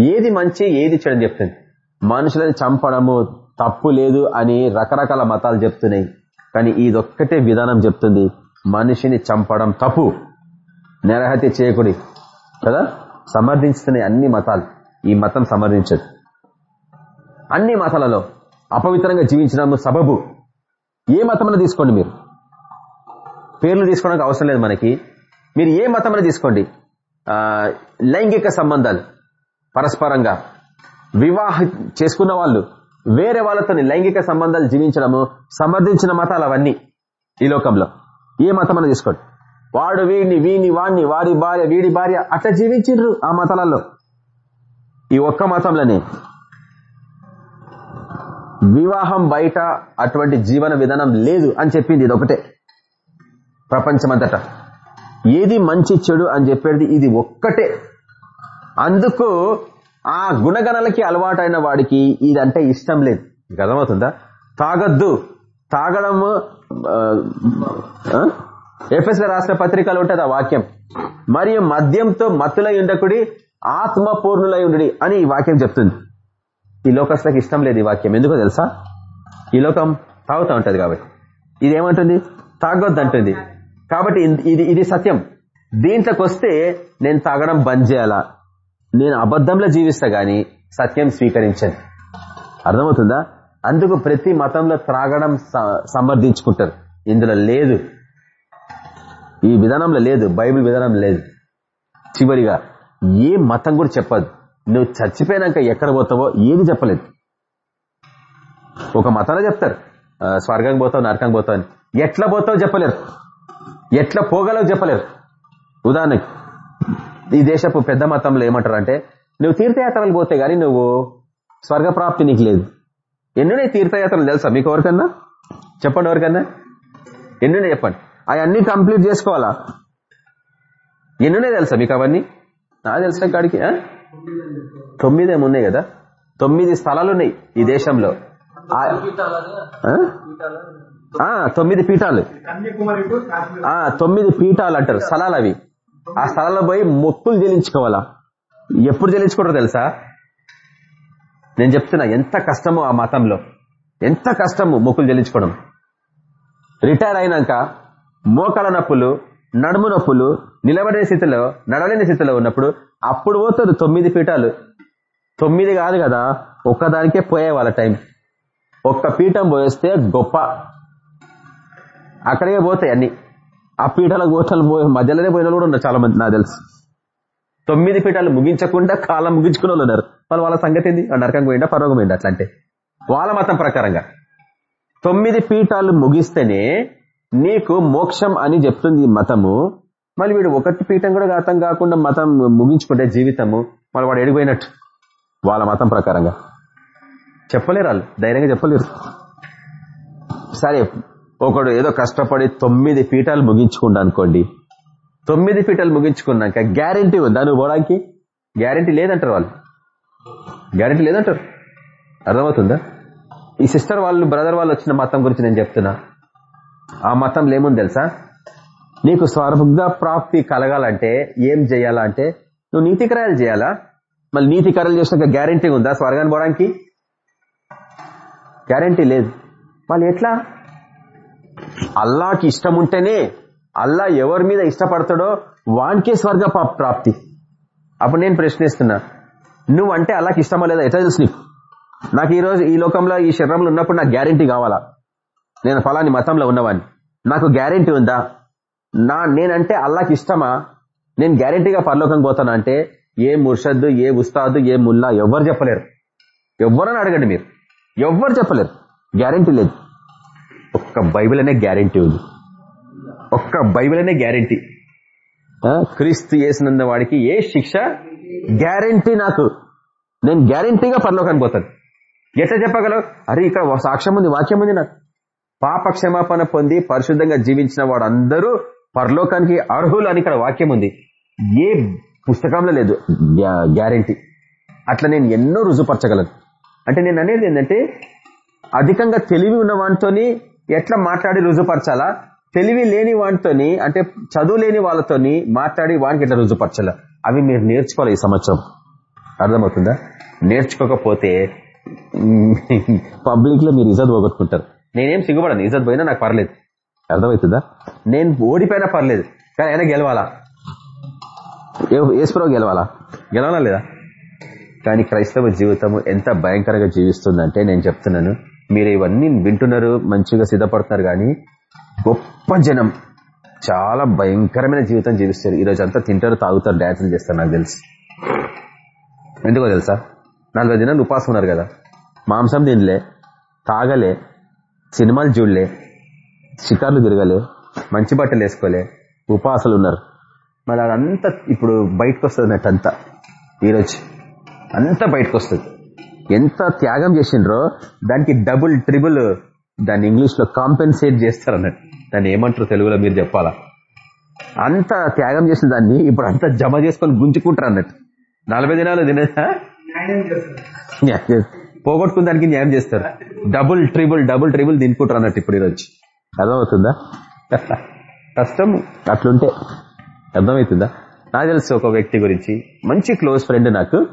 ఏది మంచి ఏది చెడు చెప్తుంది. మనుషులని చంపడము తప్పు లేదు అని రకరకాల మతాలు చెప్తున్నాయి. కానీ ఇదొక్కటే విధానం చెప్తుంది. మనిషిని చంపడం తప్పు. నిరహత్య చేయకూడి కదా? సమర్థించుతున్నాయి అన్ని మతాలు. ఈ మతం సమర్థించదు. అన్ని మతాలలో అపవిత్రంగా జీవించడము సబబు ఏ మతమైనా తీసుకోండి మీరు? పేర్లు తీసుకోవడానికి అవసరం లేదు మనకి. మీరు ఏ మతమైనా తీసుకోండి? ఆ, లైంగిక సంబంధాలు పరస్పరంగా వివాహ చేసుకున్న వాళ్ళు వేరే వాళ్ళతో లైంగిక సంబంధాలు జీవించడము సమర్థించిన మతాలు అవన్నీ ఈ లోకంలో. ఏ మతమైనా తీసుకోండి? వాడు వీడిని వీని వాడిని వారి భార్య వీడి భార్య అట్లా జీవించిండ్రు ఆ మతాలలో. ఈ ఒక్క మతంలోనే వివాహం బయట అటువంటి జీవన విధానం లేదు అని చెప్పింది ఇది ఒకటే ప్రపంచమంతట. ఏది మంచి చెడు అని చెప్పేది ఇది ఒక్కటే. అందుకు ఆ గుణగణాలకి అలవాటైన వాడికి ఇదంటే ఇష్టం లేదు. మీకు అర్థమవుతుందా? తాగొద్దు. తాగడము ఎఫ్ఎస్ రాసిన పత్రికలు ఉంటుంది ఆ వాక్యం. మరియు మద్యంతో మత్తులై ఉండకుడి ఆత్మ పూర్ణులై ఉండి అని ఈ వాక్యం చెప్తుంది. ఈ లోకస్తులకు ఇష్టం లేదు ఈ వాక్యం. ఎందుకో తెలుసా? ఈ లోకం తాగుతూ ఉంటది కాబట్టి. ఇది ఏమంటుంది తాగొద్దు కాబట్టి ఇది ఇది సత్యం. దీంట్లోకి వస్తే నేను తాగడం బంద్ చేయాలా? నేను అబద్ధంలో జీవిస్తా గాని సత్యం స్వీకరించను అర్థమవుతుందా? అందుకు ప్రతి మతంలో త్రాగడం సమర్థించుకుంటారు. ఇందులో లేదు. ఈ విధానంలో లేదు. బైబిల్ విధానం లేదు. చివరిగా ఏ మతం కూడా చెప్పదు. నువ్వు చచ్చిపోయినాక ఎక్కడ పోతావో ఏది చెప్పలేదు. ఒక మతంలో చెప్తారు స్వర్గం పోతావు నరకం పోతావు అని. ఎట్లా పోతావు చెప్పలేరు. ఎట్లా పోగలవు చెప్పలేరు. ఉదాహరణకి ఈ దేశపు పెద్ద మతంలో ఏమంటారు అంటే నువ్వు తీర్థయాత్రలు పోతే గానీ నువ్వు స్వర్గప్రాప్తి నీకు లేదు. ఎన్నున్నాయి తీర్థయాత్రలు తెలుసా మీకు ఎవరికన్నా? చెప్పండి ఎవరికన్నా? ఎన్నున్నాయి చెప్పండి. అవన్నీ కంప్లీట్ చేసుకోవాలా? ఎన్నున్నాయి తెలుసా మీకు అవన్నీ? నా తెలిసిన కాడికి ఆ? తొమ్మిది ఏమి ఉన్నాయి కదా? తొమ్మిది స్థలాలు ఉన్నాయి ఈ దేశంలో. ఆ- ఆ? ఆ, తొమ్మిది పీఠాలు. తొమ్మిది పీఠాలు అంటారు స్థలాలు అవి. ఆ స్థలాల్లో పోయి మొక్కులు చెల్లించుకోవాలా? ఎప్పుడు చెల్లించుకుంటారో తెలుసా? నేను చెప్తున్నా ఎంత కష్టమో ఆ మతంలో. ఎంత కష్టము మొక్కులు చెల్లించుకోవడం. రిటైర్ అయినాక మోకాల నొప్పులు నడుము నొప్పులు నిలబడే స్థితిలో నడవలేని స్థితిలో ఉన్నప్పుడు అప్పుడు పోతారు తొమ్మిది పీఠాలు. తొమ్మిది కాదు కదా ఒక్కదానికే పోయే వాళ్ళ టైం. ఒక్క పీఠం పోయేస్తే గొప్ప. అక్కడికే పోతాయి అన్ని. ఆ పీఠాలకు పోతాలు పోయే మధ్యలోనే పోయిన కూడా ఉన్నారు చాలా మంది నాకు తెలుసు. తొమ్మిది పీఠాలు ముగించకుండా కాలం ముగించుకునే వాళ్ళు ఉన్నారు. వాళ్ళు వాళ్ళ సంగతి ఏంది? నరకం పోయిందా పరోగం పోయిందా అట్లా వాళ్ళ మతం ప్రకారంగా. తొమ్మిది పీఠాలు ముగిస్తేనే నీకు మోక్షం అని చెప్తుంది మతము. మళ్ళీ వీడు ఒకటి పీఠం కూడా అర్థం కాకుండా మతం ముగించుకుంటే జీవితము మళ్ళీ వాడు ఎడిపోయినట్టు వాళ్ళ మతం ప్రకారంగా. చెప్పలేరు వాళ్ళు ధైర్యంగా చెప్పలేరు. సరే ఒకడు ఏదో కష్టపడి తొమ్మిది పీఠాలు ముగించుకుంటా అనుకోండి. తొమ్మిది పీఠాలు ముగించుకున్నాక గ్యారంటీ ఉందా నువ్వు పోవడానికి? గ్యారంటీ లేదంటారు వాళ్ళు. గ్యారంటీ లేదంటారు. అర్థమవుతుందా? ఈ సిస్టర్ వాళ్ళు బ్రదర్ వాళ్ళు వచ్చిన మతం గురించి నేను చెప్తున్నా. ఆ మతంలో ఏముంది తెలుసా? నీకు స్వర్గ ప్రాప్తి కలగాలంటే ఏం చేయాలంటే నువ్వు నీతి కార్యాలు చేయాలా? మళ్ళీ నీతి కార్యాలు చేసినాక గ్యారంటీ ఉందా స్వర్గాన్ని పోవడానికి? గ్యారంటీ లేదు. వాళ్ళు ఎట్లా? అల్లాకి ఇష్టం ఉంటేనే అల్లా ఎవరి మీద ఇష్టపడతాడో వానికే స్వర్గ ప్రాప్తి. అప్పుడు నేను ప్రశ్నిస్తున్నా నువ్వు అంటే అల్లాకి ఇష్టమా లేదా? ఎట్లా తెలుసు నీకు? నాకు ఈరోజు ఈ లోకంలో ఈ శరీరంలో ఉన్నప్పుడు నాకు గ్యారంటీ కావాలా? నేను ఫలాని మతంలో ఉన్నవాడిని నాకు గ్యారంటీ ఉందా? నా నేనంటే అల్లాకి ఇష్టమా? నేను గ్యారంటీగా పరలోకం పోతానా అంటే ఏ ముర్షద్దు ఏ ఉస్తాదు ఏ ముల్లా ఎవ్వరు చెప్పలేరు. ఎవ్వరని అడగండి మీరు. ఎవ్వరు చెప్పలేరు. గ్యారంటీ లేదు. ఒక్క బైబిల్ అనే గ్యారంటీ ఉంది. ఒక్క బైబిల్ అనే గ్యారంటీ క్రీస్తు చేసినంత వాడికి ఏ శిక్ష? గ్యారంటీ నాకు. నేను గ్యారంటీగా పరలోకానికి పోతాను. ఎట్లా చెప్పగలవు? అరే ఇక్కడ సాక్ష్యం ఉంది వాక్యం ఉంది నాకు. పాప క్షమాపణ పొంది పరిశుద్ధంగా జీవించిన వాడందరూ పరలోకానికి అర్హులు అని ఇక్కడ వాక్యం ఉంది. ఏ పుస్తకంలో లేదు. గ్యారంటీ. అట్లా నేను ఎన్నో రుజుపరచగలను అంటే నేను అనేది ఏంటంటే అధికంగా తెలివి ఉన్న వాటితోని ఎట్లా మాట్లాడి రుజుపరచాలా తెలివి లేని వాటితోని అంటే చదువు లేని వాళ్ళతోని మాట్లాడి వానికి ఎట్లా రుజుపరచాలా అవి మీరు నేర్చుకోవాలి ఈ సంవత్సరం. అర్థమవుతుందా? నేర్చుకోకపోతే పబ్లిక్లో మీరు ఇజ్జత్ పోగొట్టుకుంటారు. నేనేం సిగ్గుపడను. ఇజ్జత్ పోయినా నాకు పర్లేదు. అర్థమవుతుందా? నేను ఓడిపోయినా పర్లేదు కానీ ఆయన గెలవాలా? ఏసుప్రభు గెలవాలా? గెలవాలా లేదా? కానీ క్రైస్తవ జీవితము ఎంత భయంకరంగా జీవిస్తుందంటే నేను చెప్తున్నాను మీరు ఇవన్నీ వింటున్నారు మంచిగా సిద్ధపడుతున్నారు కానీ గొప్ప జనం చాలా భయంకరమైన జీవితం జీవిస్తారు. ఈరోజు అంతా తింటారు తాగుతారు డ్యాన్సులు చేస్తారు నాకు తెలుసు. ఎందుకో తెలుసా? నలభై దినాలు ఉపాసం ఉన్నారు కదా. మాంసం తినలే తాగలే సినిమాలు చూడలే షికార్లు తిరగలే మంచి బట్టలు వేసుకోలే ఉపవాసాలు ఉన్నారు. మరి అదంతా ఇప్పుడు బయటకు వస్తుంది అంతా ఈరోజు అంతా బయటకు వస్తుంది. ఎంత త్యాగం చేసిండ్రో దానికి డబుల్ ట్రిబుల్ దాన్ని ఇంగ్లీష్లో కాంపెన్సేట్ చేస్తారు అన్నట్టు. దాన్ని ఏమంటారు తెలుగులో మీరు చెప్పాలా? అంత త్యాగం చేసిన దాన్ని ఇప్పుడు అంతా జమ చేసుకొని గుంజుకుంటారు అన్నట్టు. నలభై దినాలు తినే పోగొట్టుకున్న దానికి న్యాయం చేస్తారు. డబుల్ ట్రిబుల్ డబుల్ ట్రిబుల్ తినుకుంటారు అన్నట్టు ఇప్పుడు ఈరోజు. అర్థమవుతుందా? కష్టం. అట్లుంటే అర్థమవుతుందా? నాకు తెలుసు ఒక వ్యక్తి గురించి మంచి క్లోజ్ ఫ్రెండ్ నాకు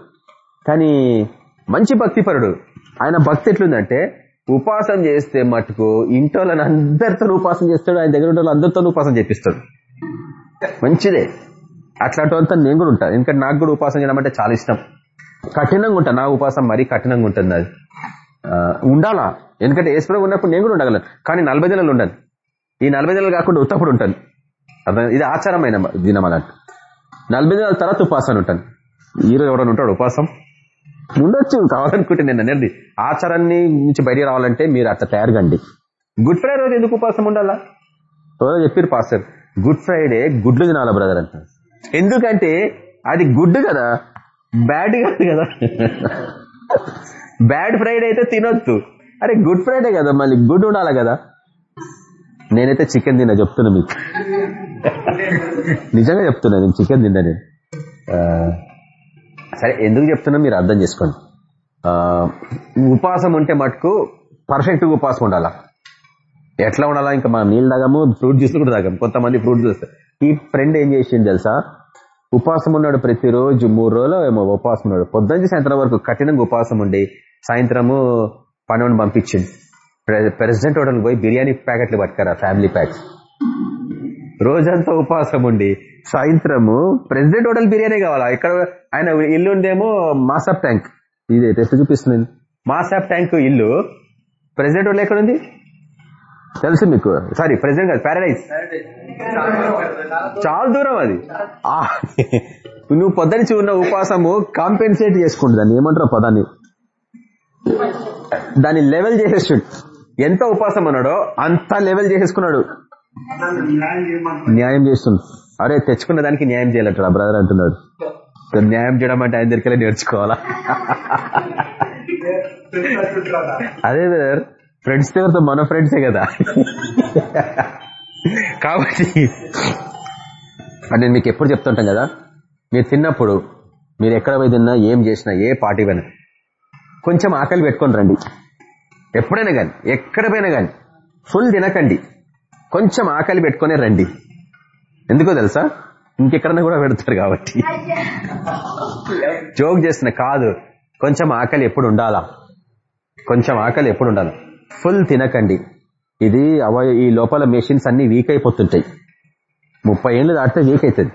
కానీ మంచి భక్తిపరుడు. ఆయన భక్తి ఎట్లుందంటే ఉపాసం చేస్తే మటుకు ఇంటోళ్ళని అందరితో ఉపాసం చేస్తాడు ఆయన దగ్గర ఉన్న అందరితో ఉపాసం చేపిస్తాడు. మంచిదే. అట్లాంటి వాళ్ళతో నేను కూడా ఉంటాను. ఎందుకంటే నాకు కూడా ఉపాసం చేయడం అంటే చాలా ఇష్టం. కఠినంగా ఉంటా నా ఉపాసం మరీ కఠినంగా ఉంటుంది అది. ఆ, ఉండాలా? ఎందుకంటే ఏసుప్రభు ఉన్నప్పుడు నేను కూడా ఉండగలను. కానీ నలభై దినాలు ఉండదు ఈ నలభై దినాలు కాకుండా ఉత్తప్పుడు ఉంటాను. ఇది ఆచారమైన దినం అన్నట్టు. నలభై దినాల తర్వాత ఉపాసం ఉంటాను. ఈరోజు ఎవడని ఉంటాడు ఉపాసం? ఉండొచ్చు కావాలనుకుంటే నేను అనేది ఆచారాన్ని నుంచి బయటికి రావాలంటే మీరు అట్లా తయారుగండి. గుడ్ ఫ్రైడే రోజు ఎందుకు ఉపాసం ఉండాలా? ఎవరో చెప్పారు పాస్టర్. గుడ్ ఫ్రైడే గుడ్లు తినాలా బ్రదర్ అంటారు. ఎందుకంటే అది గుడ్ కదా. బ్యాడ్ కాదు కదా. బ్యాడ్ ఫ్రైడే అయితే తినొద్దు. అరే గుడ్ ఫ్రైడే కదా మళ్ళీ గుడ్ ఉండాలి కదా. నేనైతే చికెన్ తిన్నా చెప్తున్నా మీకు. నిజంగా చెప్తున్నా నేను చికెన్ తిన్నా నేను. సరే ఎందుకు చెప్తున్నా మీరు అర్థం చేసుకోండి. ఉపాసం ఉంటే మటుకు పర్ఫెక్ట్ ఉపాసం ఉండాలా? ఎట్లా ఉండాలా? ఇంకా మనం నీళ్ళు తాగము ఫ్రూట్ జ్యూస్ కూడా తాగాము. కొంతమంది ఫ్రూట్ జ్యూస్ ఈ ఫ్రెండ్ ఏం చేసింది తెలుసా? ఉపాసం ఉన్నాడు ప్రతిరోజు మూడు రోజులు ఏమో ఉపాసం ఉన్నాడు. పొద్దున సాయంత్రం వరకు కఠినంగా ఉపాసం ఉండి సాయంత్రము పనులను పంపించింది ప్రెసిడెంట్ హోటల్ పోయి బిర్యానీ ప్యాకెట్లు పట్టుకారు ఫ్యామిలీ ప్యాక్స్. రోజంతా ఉపవాసం ఉండి సాయంత్రము ప్రెసిడెంట్ హోటల్ బిర్యానీ కావాలా? ఇక్కడ ఆయన ఇల్లు ఉందేమో మాసాప్ ట్యాంక్. ఇది టెస్ట్ చూపిస్తుంది? మాసాప్ ట్యాంక్ ఇల్లు. ప్రెసిడెంట్ హోటల్ ఎక్కడ ఉంది? తెలుసు మీకు. సారీ ప్రెసిడెంట్ కాదు ప్యారడైజ్ చాలా దూరం అది. నువ్వు పొద్దునిచి ఉన్న ఉపాసము కాంపెన్సేట్ చేసుకుంటు దాన్ని. ఏమంటారు పదాన్ని? దాన్ని లెవెల్ చేసేసాడు ఎంత ఉపాసం అన్నాడో అంత లెవెల్ చేసేసుకున్నాడు. న్యాయం చేస్తుంది. అరే తెచ్చుకున్న దానికి న్యాయం చేయాలంటాడు ఆ బ్రదర్ అంటున్నాడు. న్యాయం చేయడం అంటే ఆయన దగ్గరికి వెళ్ళి నేర్చుకోవాలా? అదే బ్రదర్ ఫ్రెండ్స్ ఎవరితో? మన ఫ్రెండ్సే కదా. కాబట్టి అది నేను మీకు ఎప్పుడు చెప్తుంటాం కదా మీరు తిన్నప్పుడు మీరు ఎక్కడ పోయి తిన్నా ఏం చేసినా ఏ పార్టీ పోయినా కొంచెం ఆకలి పెట్టుకొని రండి. ఎప్పుడైనా కానీ ఎక్కడ పోయినా కానీ ఫుల్ తినకండి. కొంచెం ఆకలి పెట్టుకునే రండి. ఎందుకో తెలుసా? ఇంకెక్కడన్నా కూడా పెడతారు కాబట్టి. జోక్ చేసిన కాదు. కొంచెం ఆకలి ఎప్పుడు ఉండాలా? కొంచెం ఆకలి ఎప్పుడు ఉండాలి? ఫుల్ తినకండి. ఇది అవ ఈ లోపల మెషిన్స్ అన్ని వీక్ అయిపోతుంటాయి. ముప్పై ఏళ్ళు దాటితే వీక్ అవుతుంది.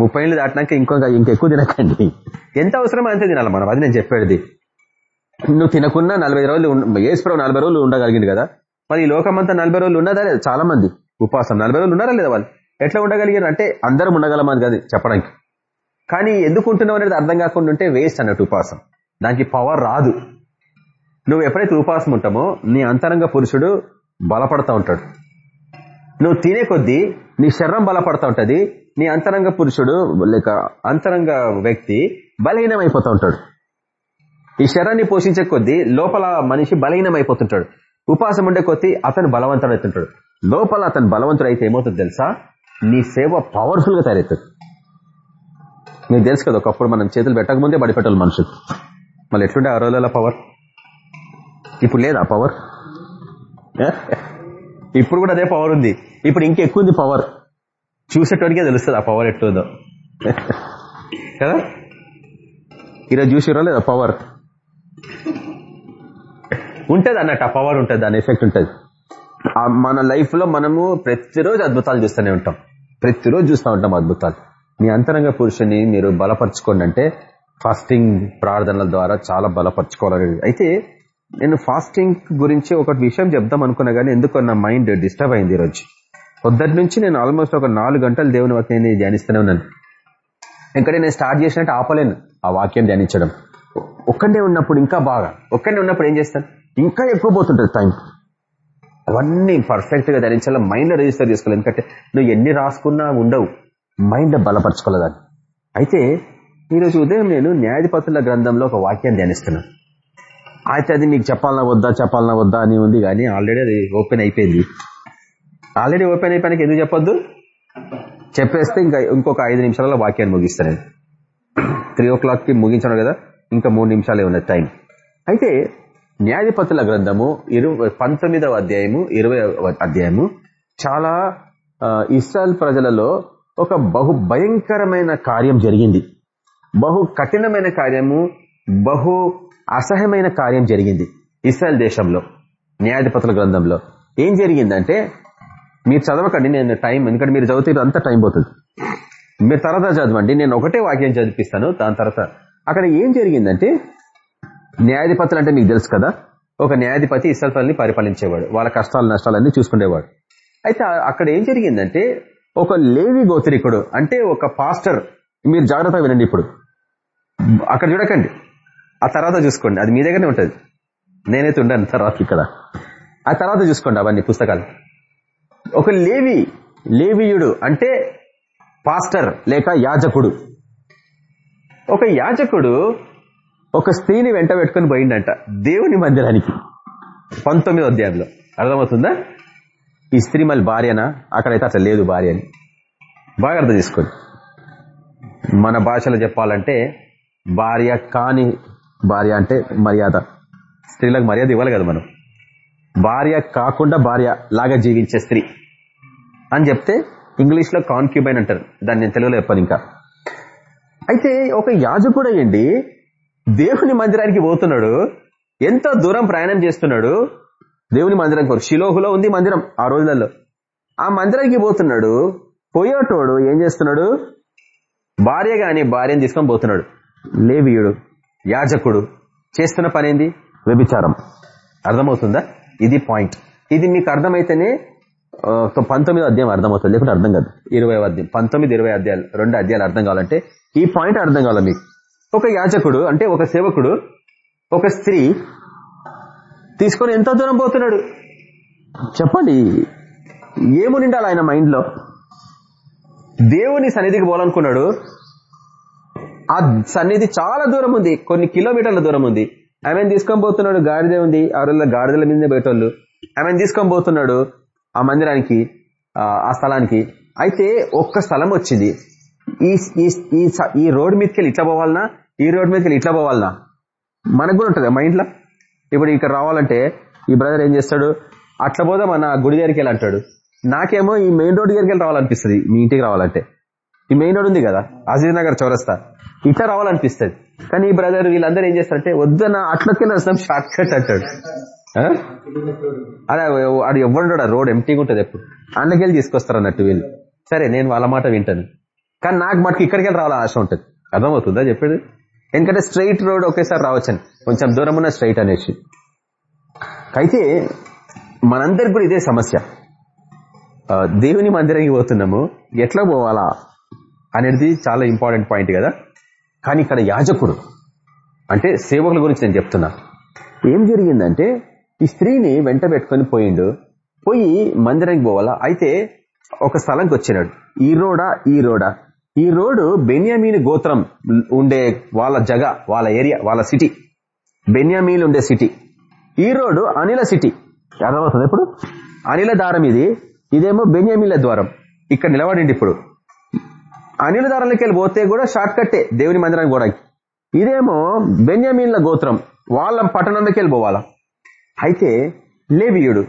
ముప్పై ఏళ్ళు దాటినాక ఇంకొక ఇంకెక్కువ తినకండి. ఎంత అవసరమో అంతే తినాలి మనం. అది నేను చెప్పేది. నువ్వు తినకున్నా నలభై రోజులు ఏసుప్రభు నలభై రోజులు ఉండగలిగింది కదా. మరి ఈ లోకమంతా నలభై రోజులు ఉన్నదా లేదా? చాలా మంది ఉపాసం నలభై రోజులు ఉన్నారా లేదా వాళ్ళు? ఎట్లా ఉండగలిగారు? అంటే అందరం ఉండగలమని కాదు చెప్పడానికి. కానీ ఎందుకు ఉంటున్నావు అనేది అర్థం కాకుండా ఉంటే వేస్ట్ అన్నట్టు ఉపాసం. దానికి పవర్ రాదు. నువ్వు ఎప్పుడైతే ఉపాసం ఉంటామో నీ అంతరంగ పురుషుడు బలపడతా ఉంటాడు. నువ్వు తినే కొద్దీ నీ శరీరం బలపడతా ఉంటుంది నీ అంతరంగ పురుషుడు లేక అంతరంగ వ్యక్తి బలహీనమైపోతూ ఉంటాడు. ఈ శరీరాన్ని పోషించే కొద్దీ లోపల మనిషి బలహీనమైపోతుంటాడు. ఉపాసం ఉండే కొద్దీ అతను బలవంతుడు అవుతుంటాడు లోపల అతను బలవంతుడు అయితే ఏమవుతుంది తెలుసా? నీ సేవ పవర్ఫుల్గా తయారవుతుంది. నీకు తెలుసు కదా ఒకప్పుడు మనం చేతులు పెట్టకముందే బడిపెట్టాలి మనుషులు. మళ్ళీ ఎట్లుండే ఆ రోజుల పవర్? ఇప్పుడు లేదా పవర్ ఇప్పుడు కూడా అదే పవర్ ఉంది. ఇప్పుడు ఇంకెక్కువ ఉంది పవర్ చూసేటోడికే తెలుస్తుంది ఆ పవర్ ఎట్లుందో. కదా? ఈరోజు చూసిరా లేదా పవర్ ఉంటుంది అన్నట్టు ఆ పవర్ ఉంటుంది దాని ఎఫెక్ట్ ఉంటుంది. మన లైఫ్లో మనము ప్రతిరోజు అద్భుతాలు చూస్తూనే ఉంటాం. ప్రతిరోజు చూస్తూ ఉంటాం అద్భుతాలు. మీ అంతరంగ పురుషుని మీరు బలపరచుకోండి అంటే ఫాస్టింగ్ ప్రార్థనల ద్వారా చాలా బలపరచుకోవాలి అయితే నేను ఫాస్టింగ్ గురించి ఒక విషయం చెప్దాం అనుకున్నా కానీ ఎందుకో నా మైండ్ డిస్టర్బ్ అయింది ఈరోజు పొద్దుటి నుంచి నేను ఆల్మోస్ట్ ఒక నాలుగు గంటలు దేవుని వాక్యాన్ని ధ్యానిస్తూనే ఉన్నాను. ఎందుకంటే నేను స్టార్ట్ చేసినట్టు ఆపలేను ఆ వాక్యం ధ్యానించడం. ఒక్కడే ఉన్నప్పుడు ఇంకా బాగా. ఒక్కడే ఉన్నప్పుడు ఏం చేస్తాను? ఇంకా ఎక్కువ పోతుంటుంది టైం అవన్నీ పర్ఫెక్ట్గా ధ్యానించాలా? మైండ్ రిజిస్టర్ చేసుకోవాలి. ఎందుకంటే నువ్వు ఎన్ని రాసుకున్నా ఉండవు. మైండ్ బలపరచుకోవాలి అయితే ఈరోజు ఉదయం నేను న్యాయధిపతుల గ్రంథంలో ఒక వాక్యాన్ని ధ్యానిస్తున్నాను. అయితే అది మీకు చెప్పాలన్నా వద్దా చెప్పాలన్నా వద్దా అని ఉంది కానీ ఆల్రెడీ అది ఓపెన్ అయిపోయింది. ఆల్రెడీ ఓపెన్ అయిపోయినాక ఎందుకు చెప్పొద్దు? చెప్పేస్తే ఇంకా ఇంకొక ఐదు నిమిషాలలో వాక్యాన్ని ముగిస్తాను నేను. త్రీ ఓ క్లాక్కి ముగించాను కదా ఇంకా మూడు నిమిషాలే ఉన్నది టైం. అయితే న్యాయపతుల గ్రంథము ఇరవై పంతొమ్మిదవ అధ్యాయము ఇరవై అధ్యాయము చాలా ఇస్రాయల్ ప్రజలలో ఒక బహు భయంకరమైన కార్యం జరిగింది. బహు కఠినమైన కార్యము బహు అసహ్యమైన కార్యం జరిగింది. ఇస్రాయల్ దేశంలో న్యాయాధిపతుల గ్రంథంలో. ఏం జరిగిందంటే మీరు చదవకండి నేను టైం ఎందుకంటే మీరు చదివితే అంత టైం పోతుంది. మీరు తర్వాత చదవండి నేను ఒకటే వాక్యం చదివిస్తాను దాని తర్వాత. అక్కడ ఏం జరిగిందంటే న్యాయాధిపతులు అంటే మీకు తెలుసు కదా ఒక న్యాయాధిపతి ఇసల్పల్ని పరిపాలించేవాడు వాళ్ళ కష్టాలు నష్టాలన్నీ చూసుకునేవాడు. అయితే అక్కడ ఏం జరిగిందంటే ఒక లేవి గోత్రికుడు అంటే ఒక పాస్టర్ మీరు జాగ్రత్తగా వినండి ఇప్పుడు. అక్కడ చూడకండి. ఆ తర్వాత చూసుకోండి. అది మీ దగ్గరనే ఉంటుంది. నేనైతే ఉండను తర్వాత ఇక్కడ. ఆ తర్వాత చూసుకోండి అవన్నీ పుస్తకాలు. ఒక లేవి లేవియుడు అంటే పాస్టర్ లేక యాజకుడు. ఒక యాజకుడు ఒక స్త్రీని వెంట పెట్టుకుని పోయిండంట దేవుని మందిరానికి. పంతొమ్మిదో అధ్యాయంలో. అర్థమవుతుందా? ఈ స్త్రీ మళ్ళీ భార్యనా? అక్కడైతే అట్లా లేదు భార్య అని బాగా అర్థం చేసుకోండి. మన భాషలో చెప్పాలంటే భార్య కాని భార్య అంటే మర్యాద. స్త్రీలకు మర్యాద ఇవ్వాలి కదా మనం. భార్య కాకుండా భార్య లాగా జీవించే స్త్రీ. అని చెప్తే ఇంగ్లీష్లో కాన్క్యూబైన్ అంటారు. దాన్ని నేను తెలుగులో చెప్పాను ఇంకా. అయితే ఒక యాజకుడు అయ్యండి దేవుని మందిరానికి పోతున్నాడు ఎంతో దూరం ప్రయాణం చేస్తున్నాడు దేవుని మందిరం కొరకు శిలోహులో ఉంది మందిరం ఆ రోజులలో. ఆ మందిరానికి పోతున్నాడు పోయేటోడు ఏం చేస్తున్నాడు? భార్య గాని భార్యను తీసుకొని పోతున్నాడు. లేవీయుడు. యాజకుడు చేస్తున్న పని వ్యభిచారం. అర్థమవుతుందా? ఇది పాయింట్. ఇది మీకు అర్థమైతేనే ఆ, పంతొమ్మిదో అధ్యాయం అర్థమవుతుంది లేకుంటే అర్థం కాదు. ఇరవై అధ్యాయం. పంతొమ్మిది ఇరవై అధ్యాయాలు రెండు అధ్యాయాలు అర్థం కావాలంటే ఈ పాయింట్ అర్థం కావాలి మీకు? ఒక యాజకుడు అంటే ఒక సేవకుడు ఒక స్త్రీ తీసుకొని ఎంత దూరం పోతున్నాడు? చెప్పండి. ఏమునిండాలి ఆయన మైండ్లో? దేవుని సన్నిధికి పోవాలనుకున్నాడు. ఆ సన్నిధి చాలా దూరం ఉంది. కొన్ని కిలోమీటర్ల దూరం ఉంది. ఆమెను తీసుకొని పోతున్నాడు గాడిద ఉంది. ఆ రోజుల్లో గాడిదల మీద బయటోళ్ళు. ఆమెను తీసుకొని పోతున్నాడు ఆ మందిరానికి ఆ స్థలానికి. అయితే ఒక్క స్థలం వచ్చింది. ఈ ఈ ఈ రోడ్ మీదకి వెళ్ళి ఇట్లా పోవాలనా? ఈ రోడ్ మీదకి వెళ్ళి ఇట్లా పోవాలనా? మనకు కూడా ఉంటుంది మైండ్ ఇప్పుడు ఇక్కడ రావాలంటే ఈ బ్రదర్ ఏం చేస్తాడు? అట్లా పోదాం మన గుడి దగ్గరికి వెళ్ళి అంటాడు. నాకేమో ఈ మెయిన్ రోడ్ దగ్గరికి వెళ్ళి రావాలనిపిస్తుంది. మీ ఇంటికి రావాలంటే. ఈ మెయిన్ రోడ్ ఉంది కదా అజీజ్ నగర్ చౌరస్తా. ఇట్లా రావాలనిపిస్తుంది. కానీ ఈ బ్రదర్ వీళ్ళందరూ ఏం చేస్తారంటే వద్దన అట్లకి వస్తాం షార్ట్ కట్ అంటాడు. అదే అది ఎవరు రోడ్ ఎంటీగా ఉంటుంది ఎప్పుడు. అన్నకెళ్ళి తీసుకొస్తారు అన్నట్టు వీళ్ళు. సరే నేను వాళ్ళ మాట వింటాను. కానీ నాకు మటుకు ఇక్కడికి వెళ్ళి రావాలని ఆశ ఉంటుంది. అర్థమవుతుందా చెప్పేది? ఎందుకంటే స్ట్రైట్ రోడ్ ఒకేసారి రావచ్చని. కొంచెం దూరం ఉన్న స్ట్రైట్ అనేసి. అయితే మనందరికి కూడా ఇదే సమస్య. దేవుని మందిరానికి పోతున్నాము. ఎట్లా పోవాలా? అనేది చాలా ఇంపార్టెంట్ పాయింట్ కదా. కానీ ఇక్కడ యాజకుడు అంటే సేవకుల గురించి నేను చెప్తున్నా. ఏం జరిగిందంటే ఈ స్త్రీని వెంట పెట్టుకొని పోయిండు. పోయి మందిరానికి పోవాలా? అయితే ఒక స్థలంకి వచ్చినాడు. ఈ రోడా ఈ రోడా. ఈ రోడ్డు బెన్యామీని గోత్రం ఉండే వాళ్ళ జగ వాళ్ళ ఏరియా వాళ్ళ సిటీ. బెన్యామీలు ఉండే సిటీ. ఈ రోడ్డు అనిల సిటీ. అర్థమవుతుంది ఇప్పుడు? అనిల దారం ఇది. ఇదేమో బెన్యామీల ద్వారం. ఇక్కడ నిలబడిండి ఇప్పుడు. అనిల దారంలోకి వెళ్ళి పోతే కూడా షార్ట్ కట్టే దేవుని మందిరానికి పోవడానికి. ఇదేమో బెన్యామీన్ల గోత్రం. వాళ్ళ పట్టణంలోకి వెళ్ళి పోవాలా? అయితే లేవియుడు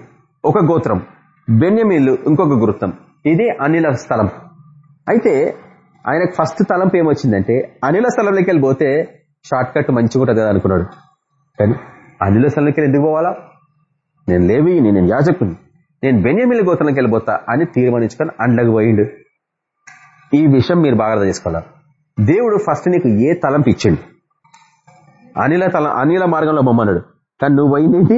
ఒక గోత్రం బెన్యమీన్లు ఇంకొక గోత్రం ఇది అనిల స్థలం. అయితే ఆయనకు ఫస్ట్ తలంపు ఏమొచ్చిందంటే అనిల స్థలంలోకి వెళ్ళిపోతే షార్ట్ కట్ మంచిగా ఉంటుంది కదా అనుకున్నాడు. కానీ అనిల స్థలంలోకి వెళ్ళి ఎందుకు పోవాలా? నేను లేవి నేను యాజకుని. నేను బెన్యమిల్లి గోత్రంలోకి వెళ్ళిపోతా అని తీర్మానించుకొని అండకు పోయిండు. ఈ విషయం మీరు బాగా అర్థం చేసుకోవాలి దేవుడు ఫస్ట్ నీకు ఏ తలంపు ఇచ్చిండు? అనిల తల అనిల మార్గంలో బొమ్మన్నాడు. కానీ నువ్వు పోయింది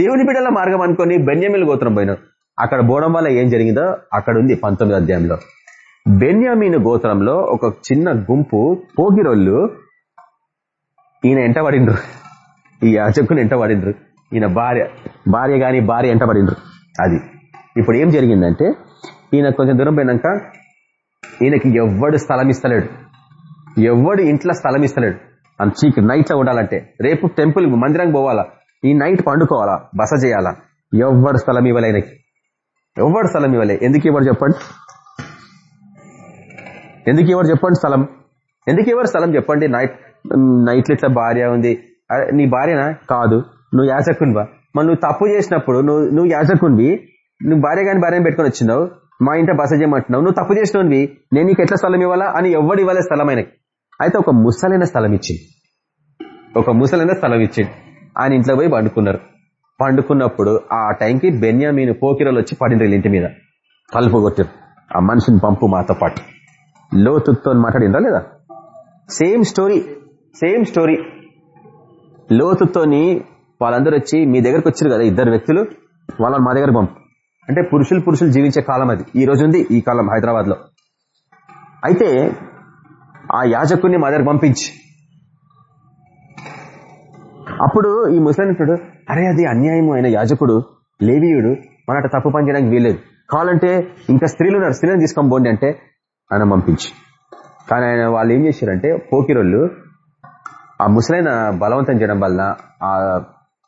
దేవుని బిడ్డల మార్గం అనుకొని బెన్యామిల్ గోత్రం పోయినాడు. అక్కడ పోవడం వల్ల ఏం జరిగిందో అక్కడ ఉంది పంతొమ్మిది అధ్యాయంలో. బెన్యామీను గోత్రంలో ఒక చిన్న గుంపు పోగిరోళ్ళు ఈయన ఎంటబడిండ్రు ఈ యాచకుని ఎంటబడిండ్రు ఈయన భార్య భార్య గాని భార్య ఎంటబడిండ్రు అది. ఇప్పుడు ఏం జరిగిందంటే ఈయన కొంచెం దూరం పోయినాక ఈయనకి ఎవ్వడు స్థలం ఇస్తలేడు. ఎవ్వడు ఇంట్లో స్థలం ఇస్తలేడు. అంత చీకటి నైట్లో ఉండాలంటే రేపు టెంపుల్ మందిరానికి పోవాలా? ఈ నైట్ పండుకోవాలా? బస చేయాలా? ఎవ్వడు స్థలం ఇవ్వలే ఆయనకి ఎవ్వడు స్థలం ఇవ్వలే. ఎందుకు ఇవ్వడు చెప్పండి? ఎందుకు ఇవ్వడు చెప్పండి స్థలం? ఎందుకు ఇవ్వరు స్థలం చెప్పండి? నైట్ నైట్ ఇట్లా భార్య ఉంది. నీ భార్యనా? కాదు. నువ్వు యాజకునివా? మరి నువ్వు తప్పు చేసినప్పుడు నువ్వు నువ్వు యాజకునివి. నువ్వు భార్య కానీ భార్యను పెట్టుకొని వచ్చినావు మా ఇంట బస చేయమంటున్నావు నువ్వు తప్పు చేసినవి నేను నీకు ఎట్లా స్థలం ఇవ్వాలా? అని ఎవడు ఇవ్వలే స్థలం ఆయనకి అయితే ఒక ముసలైన స్థలం ఇచ్చింది ఒక ముసలైన స్థలం ఇచ్చింది ఆయన ఇంట్లో పోయి పండుకున్నారు. పండుకున్నప్పుడు ఆ టైంకి బెన్యామీను పోకిరలు వచ్చి పడిండ్రు ఇంటి మీద. తలుపు కొట్టారు ఆ మనిషిని పంపు మాతో పాటు. లోతుతో మాట్లాడిందా లేదా? సేమ్ స్టోరీ సేమ్ స్టోరీ లోతుతోని వాళ్ళందరూ వచ్చి మీ దగ్గరకు వచ్చారు కదా ఇద్దరు వ్యక్తులు. వాళ్ళని మా దగ్గర పంపు. అంటే పురుషులు పురుషులు జీవించే కాలం అది. ఈ రోజు ఉంది ఈ కాలం హైదరాబాద్లో అయితే ఆ యాజకుడిని మా దగ్గర పంపించి. అప్పుడు ఈ ముసలి అంటాడు అరే అది అన్యాయము అయిన యాజకుడు లేవీయుడు మన తప్పు పని చేయడానికి వీలేదు కావాలంటే ఇంకా స్త్రీలు ఉన్నారు స్త్రీలను తీసుకొని పోండి అంటే ఆయన పంపించి. కానీ ఆయన వాళ్ళు ఏం చేశారంటే పోకిరోళ్ళు ఆ ముసలైన బలవంతం చేయడం వల్ల ఆ-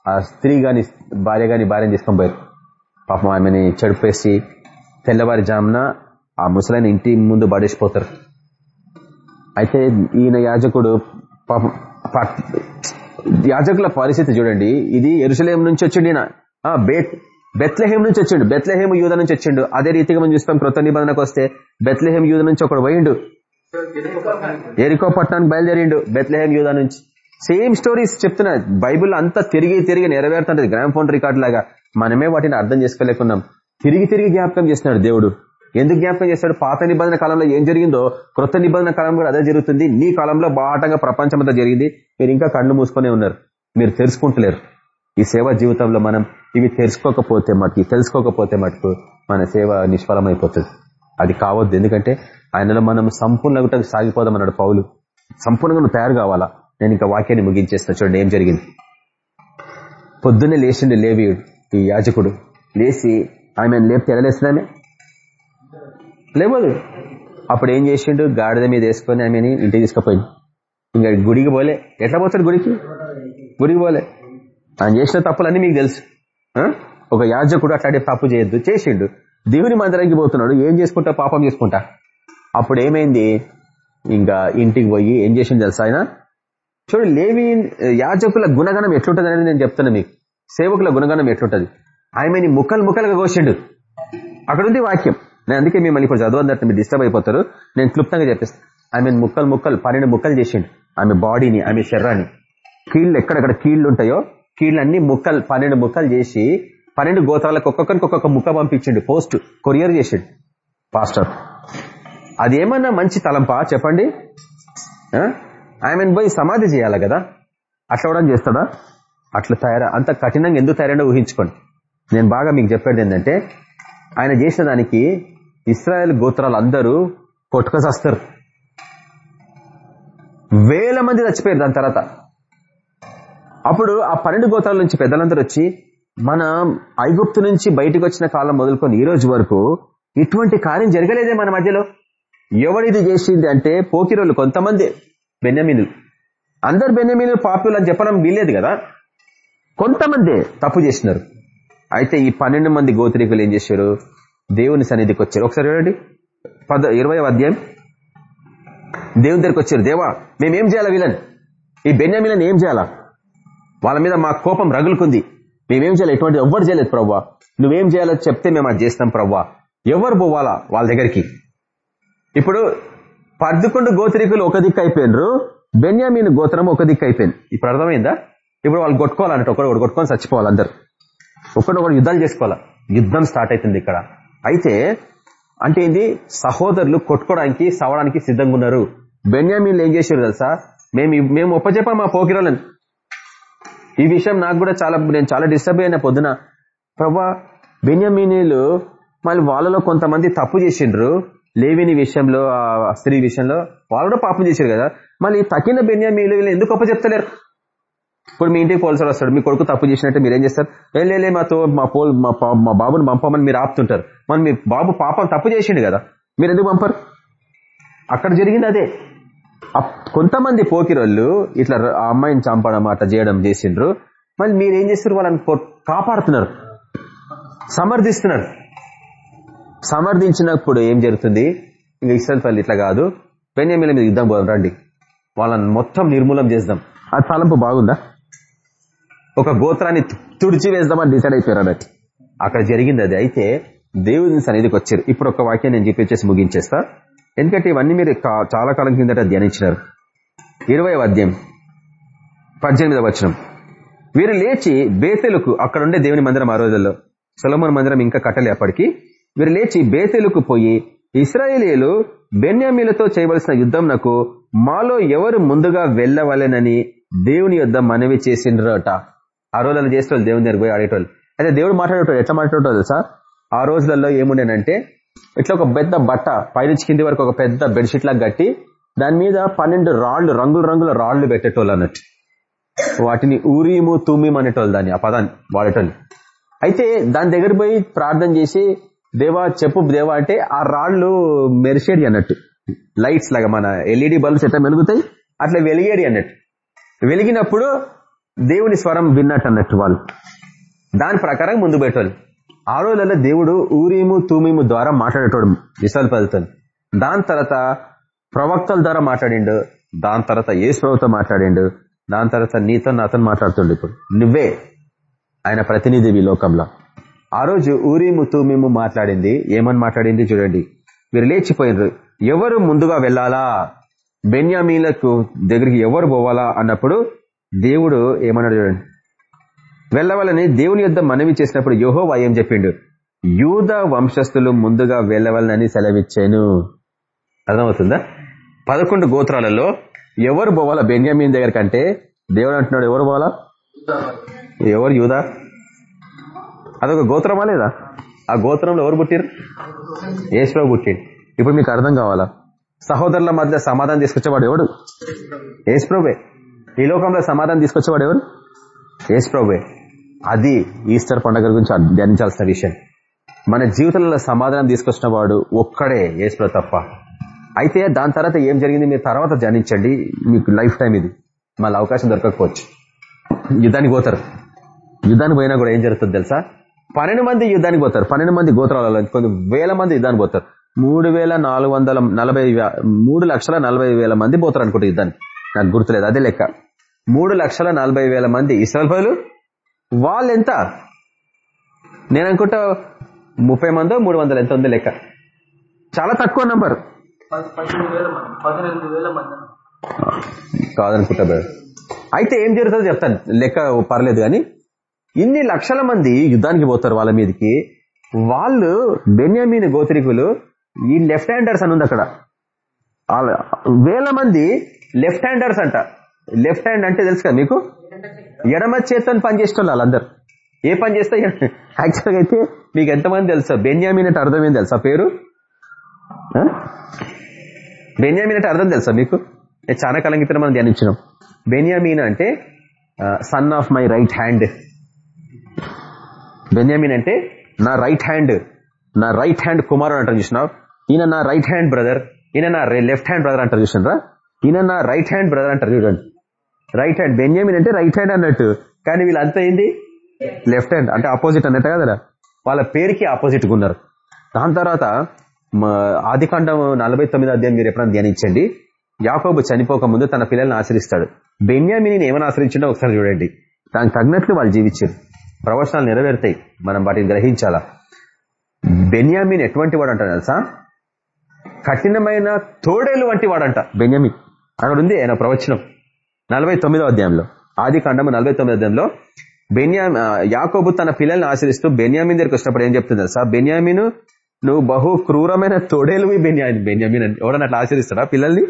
ఆ స్త్రీ గాని భార్య గాని భార్యను తీసుకొని పోయారు. పాపం ఆమెని చెడిపేసి తెల్లవారి జామున ఆ ముసలైన ఇంటి ముందు పడేసిపోతారు. అయితే ఈయన యాజకుడు పాపం యాజకుల పరిస్థితి చూడండి. ఇది ఎరుసలేం నుంచి వచ్చిండు ఈయన. ఆ, బేత్ బెత్లహేం నుంచి వచ్చిండు. బెత్లహేం యూధ నుంచి వచ్చిండు. అదే రీతిగా మనం చూస్తాం కృత నిబంధనకు వస్తే బెత్లహేం యూధ నుంచి ఒకడు పోయిండు. ఎరికో పట్టణానికి బయలుదేరిండు బెత్లహేం యూధ నుంచి. సేమ్ స్టోరీస్ చెప్తున్నా. బైబిల్ అంతా తిరిగి తిరిగి నెరవేరుతుంటది. గ్రామ్ ఫోన్ రికార్డ్ లాగా. మనమే వాటిని అర్థం చేసుకోలేకున్నాం. తిరిగి తిరిగి జ్ఞాపకం చేస్తున్నాడు దేవుడు. ఎందుకు జ్ఞాపకం చేస్తాడు పాత నిబంధన కాలంలో ఏం జరిగిందో క్రొత్త నిబంధన కాలం కూడా అదే జరుగుతుంది. నీ కాలంలో బాటంగా ప్రపంచం జరిగింది. మీరు ఇంకా కళ్ళు మూసుకునే ఉన్నారు. మీరు తెలుసుకుంటలేరు. ఈ సేవా జీవితంలో మనం ఇవి తెలుసుకోకపోతే మటుకు తెలుసుకోకపోతే మటుకు మన సేవ నిష్ఫలమైపోతుంది. అది కావద్దు. ఎందుకంటే ఆయనలో మనం సంపూర్ణంగా సాగిపోదాం అన్నాడు పౌలు. సంపూర్ణంగా నువ్వు తయారు కావాలా? నేను ఇంకా వాక్యాన్ని ముగించేస్తా. చూడండి ఏం జరిగింది. పొద్దున్నే లేచిండు లేవి ఈ యాజకుడు లేచి ఆమె లేపితే ఎడలేస్తున్నామే లేవదు. అప్పుడు ఏం చేసిండు? గాడిద మీద వేసుకొని ఆమెని ఇంటికి తీసుకుపోయింది ఇంకా గుడికి పోలే. ఎట్లా పోతాడు గుడికి? గుడికి పోలే. ఆయన చేసిన తప్పులన్నీ మీకు తెలుసు. ఒక యాజకుడు అట్లాంటి తప్పు చేయొద్దు. చేసిండు. దేవుని మందిరానికి పోతున్నాడు. ఏం చేసుకుంటా? పాపం చేసుకుంటా. అప్పుడు ఏమైంది? ఇంకా ఇంటికి పోయి ఏం చేసిండు తెలుసా ఆయన? చూడు లేవి యాజకుల గుణగణం ఎట్లుంటుంది అనేది నేను చెప్తున్నా మీకు. సేవకుల గుణగణం ఎట్లుంటది? ఆమెని ముక్కలు ముక్కలుగా కోసిండు. అక్కడ ఉంది వాక్యం. నేను అందుకే మిమ్మల్ని ఇప్పుడు చదవద్దట్టు మీరు డిస్టర్బ్ అయిపోతారు. నేను క్లుప్తంగా చెప్పేస్తాను ఆమె ముక్కలు ముక్కలు పన్నెండు ముక్కలు చేసిండు. ఆమె బాడీని ఆమె శరీరాన్ని. కీళ్ళు ఎక్కడెక్కడ కీళ్ళు ఉంటాయో కీళ్ళన్ని ముక్కలు పన్నెండు ముక్కలు చేసి పన్నెండు గోత్రాలకు ఒక్కొక్కరికి ఒక్కొక్క ముక్క పంపించిండు. పోస్ట్ కొరియర్ చేసిండు. పాస్టర్ అదేమన్నా మంచి తలంపా? చెప్పండి. ఆ? ఆమెను పోయి సమాధి చేయాలి కదా? అట్లా కూడా చేస్తాడా? అట్లా తయారా అంత కఠినంగా ఎందుకు తయారైనా ఊహించుకోండి. నేను బాగా మీకు చెప్పేది ఏంటంటే ఆయన చేసిన దానికి ఇస్రాయల్ గోత్రాలు అందరూ కొట్టుకొసేస్తారు వేల మంది చచ్చిపోయారు దాని తర్వాత. అప్పుడు ఆ పన్నెండు గోత్రాల నుంచి పెద్దలందరూ వచ్చి మన ఐగుప్తు నుంచి బయటకు వచ్చిన కాలం మొదలుకొని ఈ రోజు వరకు ఇటువంటి కార్యం జరగలేదే మన మధ్యలో. ఎవడిది చేసింది అంటే పోకిరోళ్ళు కొంతమంది బెన్యమీనులు. అందరు బెన్యమీనులు పాపులు అని చెప్పడం వీల్లేదు కదా. కొంతమందే తప్పు చేసినారు అయితే ఈ పన్నెండు మంది గోత్రికులు ఏం చేశారు? దేవుని సన్నిధికి వచ్చారు. ఒకసారి చూడండి పద ఇరవై అధ్యాయం. దేవుని దగ్గరికి వచ్చారు. దేవా మేమేం చేయాలా వీళ్ళని? ఈ బెన్యామిలని ఏం చేయాలా? వాళ్ళ మీద మా కోపం రగులుకుంది. మేమేం చేయాలి? ఎటువంటి ఎవ్వరు చేయలేదు ప్రవ్వా. నువ్వేం చేయాలో చెప్తే మేము అది చేస్తాం ప్రవ్వా. ఎవరు పోవాలా వాళ్ళ దగ్గరికి? ఇప్పుడు పద్దుకొండు గోత్రికులు ఒక దిక్కు అయిపోయినరు. బెన్యామీన్ గోత్రం ఒక దిక్కు అయిపోయింది. ఇప్పుడు అర్థమైందా? ఇప్పుడు వాళ్ళు కొట్టుకోవాలంటే ఒకడు ఒకడు కొట్టుకొని చచ్చిపోవాలి అందరు. ఒకడొకడు యుద్ధాలు చేసుకోవాలి? యుద్ధం స్టార్ట్ అవుతుంది ఇక్కడ. అయితే అంటే ఏంది? సహోదరులు కొట్టుకోవడానికి సవడానికి సిద్ధంగా ఉన్నారు. బెన్యామీన్లు ఏం చేశారు తెలుసా? మేము మేము ఒప్పచెప్పాం మా పోకిరాలని ఈ విషయం నాకు కూడా చాలా నేను చాలా డిస్టర్బ్ అయిన పొద్దున. ప్రభా బెన్యామీనీలు మళ్ళీ వాళ్ళలో కొంతమంది తప్పు చేసిండ్రు. లేవిని విషయంలో ఆ స్త్రీ విషయంలో. వాళ్ళు కూడా పాపం చేశారు కదా. మళ్ళీ తగిన బెన్యామీలు వీళ్ళు ఎందుకు ఒప్ప చెప్తలేరు ఇప్పుడు మీ ఇంటికి పోలీసులు వస్తాడు. మీ కొడుకు తప్పు చేసినట్టు మీరు ఏం చేస్తారు వెళ్ళే మాతో మా పోల్ మా మా బాబుని పంపమని మీరు ఆపుతుంటారు. మరి మీ బాబు పాపం తప్పు చేసిండు కదా. మీరు ఎందుకు పంపరు? అక్కడ జరిగింది అదే. అప్- కొంతమంది పోకిరోళ్ళు ఇట్లా ఆ అమ్మాయిని చంపడం అట్లా చేయడం చేసిండ్రు. మళ్ళీ మీరు ఏం చేస్తారు? వాళ్ళని కాపాడుతున్నారు. సమర్థిస్తున్నారు. సమర్థించినప్పుడు ఏం జరుగుతుంది? ఇంకా ఇస్రాయల్ పల్లి ఇట్లా కాదు. పెన్యమీల మీద యుద్ధం పోదాం రండి. వాళ్ళని మొత్తం నిర్మూలం చేద్దాం. ఆ తలంపు బాగుందా? ఒక గోత్రాన్ని తు- తుడిచి వేద్దామని డిసైడ్ అయిపోయారు అన్నట్టు. అక్కడ జరిగింది అది. అయితే దేవుని సన్నిధికి వచ్చారు. ఇప్పుడు ఒక వాక్యం నేను చెప్పేసి ముగించేస్తా. ఎందుకంటే ఇవన్నీ మీరు కా- చాలా కాలం కిందట ధ్యానించినారు. ఇరవై అధ్యాయం పద్దెనిమిదవ వచనం. వీరు లేచి బేతెలకు అక్కడ ఉండే దేవుని మందిరం ఆ రోజుల్లో సొలమన్ మందిరం ఇంకా కట్టలే అప్పటికి. వీరు లేచి బేతెలకు పోయి ఇస్రాయేలీలు బెన్యామీలతో చేయవలసిన యుద్ధంనకు మాలో ఎవరు ముందుగా వెళ్ళవలెనని దేవుని యొద్ద మనవి చేసిండ్రట. ఆ రోజులలో చేసేవాళ్ళు దేవుని దగ్గర పోయి ఆడేటోళ్ళు. అయితే దేవుడు మాట్లాడేటోడు ఎట్లా మాట్లాడేటో తెలుసా? ఆ రోజులలో ఏముండేనంటే ఇట్లా ఒక పెద్ద బట్ట పైనుంచి కింది వరకు ఒక పెద్ద బెడ్షీట్ లాగా కట్టి దాని మీద పన్నెండు రాళ్ళు రంగుల రంగుల రాళ్ళు పెట్టేటోళ్ళు అన్నట్టు. వాటిని ఊరీము తూమీం అనేటోళ్ళు దాన్ని ఆ పదాన్ని వాడేటోళ్ళు. అయితే దాని దగ్గర పోయి ప్రార్థన చేసి దేవా చెప్పు దేవా అంటే ఆ రాళ్ళు మెరిసేడి అన్నట్టు. లైట్స్ లాగా మన ఎల్ఈడి బల్బ్స్ ఎట్లా వెలుగుతాయి అట్లా వెలిగేడి అన్నట్టు. వెలిగినప్పుడు దేవుని స్వరం విన్నట్టు అన్నట్టు వాళ్ళు. దాని ప్రకారం ముందు పెట్టాలి ఆ రోజులలో దేవుడు ఊరీము తూమీము ద్వారా మాట్లాడేటోడు విశాల పలుతుంది దాని తర్వాత ప్రవక్తల ద్వారా మాట్లాడిండు దాని తర్వాత ఏ ప్రభుతో మాట్లాడిండు దాని తర్వాత నీతో నాతో మాట్లాడుతుండు ఇప్పుడు. నువ్వే ఆయన ప్రతినిధి ఈ లోకంలో. ఆ రోజు ఊరీము తూమీము మాట్లాడింది ఏమని మాట్లాడింది చూడండి. మీరు లేచిపోయినరు. ఎవరు ముందుగా వెళ్ళాలా? బెన్యామీలకు దగ్గరికి ఎవరు పోవాలా? అన్నప్పుడు దేవుడు ఏమన్నాడు చూడండి. వెళ్ళవాలని దేవుని యుద్ధం మనవి చేసినప్పుడు యోహో ఏం చెప్పిండు? యూద వంశస్థులు ముందుగా వెళ్ళవాలని సెలవిచ్చాను. అర్థమవుతుందా? పదకొండు గోత్రాలలో ఎవరు పోవాలా? బెన్యామీన్ దగ్గర కంటే దేవుడు అంటున్నాడు ఎవరు పోవాలా? ఎవరు యూదా? అదొక గోత్రమా లేదా? ఆ గోత్రంలో ఎవరు పుట్టిరు ఏసులో పుట్టిండు. ఇప్పుడు మీకు అర్థం కావాలా? సహోదరుల మధ్య సమాధానం తీసుకొచ్చేవాడు ఎవడు? ఏసుప్రభే ఈ లోకంలో సమాధానం తీసుకొచ్చేవాడు ఎవరు? ఏసుప్రభే అది ఈస్టర్ పండుగ గురించి ధ్యానించాల్సిన విషయం. మన జీవితంలో సమాధానం తీసుకొచ్చిన వాడు ఒక్కడే ఏసుప్రభు తప్ప. అయితే దాని తర్వాత ఏం జరిగింది? మీరు తర్వాత ధ్యానించండి. మీకు లైఫ్ టైం ఇది. మళ్ళీ అవకాశం దొరకకపోవచ్చు. యుద్ధానికి పోతారు. యుద్ధానికి పోయినా కూడా ఏం జరుగుతుంది తెలుసా? పన్నెండు మంది యుద్ధానికి పోతారు. పన్నెండు మంది గోత్రాలలో కొన్ని వేల మంది యుద్ధానికి పోతారు. మూడు వేల నాలుగు వందల నలభై మూడు లక్షల నలభై వేల మంది పోతారు అనుకుంటే యుద్ధానికి. నాకు గుర్తులేదు. అదే లెక్క. మూడు లక్షల నలభై వేల మంది ఇస్రాయల్ ప్రజలు వాళ్ళు ఎంత నేను అనుకుంటా ముప్పై మందో మూడు వందలు ఎంత ఉంది లెక్క. చాలా తక్కువ నంబర్ కాదనుకుంటా బ్రదర్ అయితే ఏం జరుగుతుందో చెప్తాను. లెక్క పర్లేదు కానీ ఇన్ని లక్షల మంది యుద్ధానికి పోతారు వాళ్ళ మీదకి. వాళ్ళు బెన్యామీన్ గోత్రికులు ఈ లెఫ్ట్ హ్యాండర్స్ అని ఉంది అక్కడ. వేల మంది లెఫ్ట్ హ్యాండర్స్ అంట. లెఫ్ట్ హ్యాండ్ అంటే తెలుసు కదా మీకు? ఎడమ చేత్తని పని చేసిన వాళ్ళందరూ. ఏ పని చేస్తే యాక్చువల్గా అయితే మీకు ఎంతమంది తెలుసా? బెన్యామిన్ అంటే అర్థం ఏం తెలుసా పేరు? బెన్యామీన్ అంటే అర్థం తెలుసా మీకు? నేను చాలా కాలం క్రితం మనం ధ్యానించినాం. బెన్యామీన్ అంటే son of my right hand Benjamin అంటే నా రైట్ హ్యాండ్ నా రైట్ హ్యాండ్ కుమారుడు అంటారు చూసినావు? ఈయన నా రైట్ హ్యాండ్ బ్రదర్ ఈయన నా లెఫ్ట్ హ్యాండ్ బ్రదర్ అంటారు చూసినరా? ఈయన నా రైట్ హ్యాండ్ బ్రదర్ అంటారు చూడండి. రైట్ హ్యాండ్ బెన్యామిన్ అంటే రైట్ హ్యాండ్ అన్నట్టు. కానీ వీళ్ళంతా ఏంది? లెఫ్ట్ హ్యాండ్ అంటే ఆపోజిట్ అన్నట్టు కదా వాళ్ళ పేరుకి ఆపోజిట్ ఉన్నారు. దాని తర్వాత ఆదికాండం నలభై తొమ్మిది అధ్యాయం మీరు ఎప్పుడైనా ధ్యానించండి. యాకోబు చనిపోక ముందు తన పిల్లల్ని ఆశ్రయిస్తాడు. బెన్యామిని ఏమైనా ఆశ్రయించిండో ఒకసారి చూడండి. దానికి తగినట్లు వాళ్ళు జీవించారు. ప్రవచనాలు నెరవేరుతాయి. మనం వాటిని గ్రహించాలా? బెన్యామిన్ ఎటువంటి వాడు అంటారు తెలుసా? కఠినమైన తోడేలు వంటి వాడంట. బెన్యామిన్. అక్కడ ఉంది ఆయన ప్రవచనం. నలభై తొమ్మిదో అధ్యాయంలో. ఆది కాండము నలభై తొమ్మిదో అధ్యాయంలో బెన్యా యాకోబు తన పిల్లల్ని ఆశ్రయిస్తూ బెన్యామిన్ దగ్గరికి వచ్చినప్పుడు ఏం చెప్తుంది సార్ బెన్యామిను నువ్వు బహు క్రూరమైన తోడేలు బెన్యామిన్ బెన్యామిన్ అని. ఎవడన్నా అట్లా ఆశ్రయిస్తాడా పిల్లల్ని?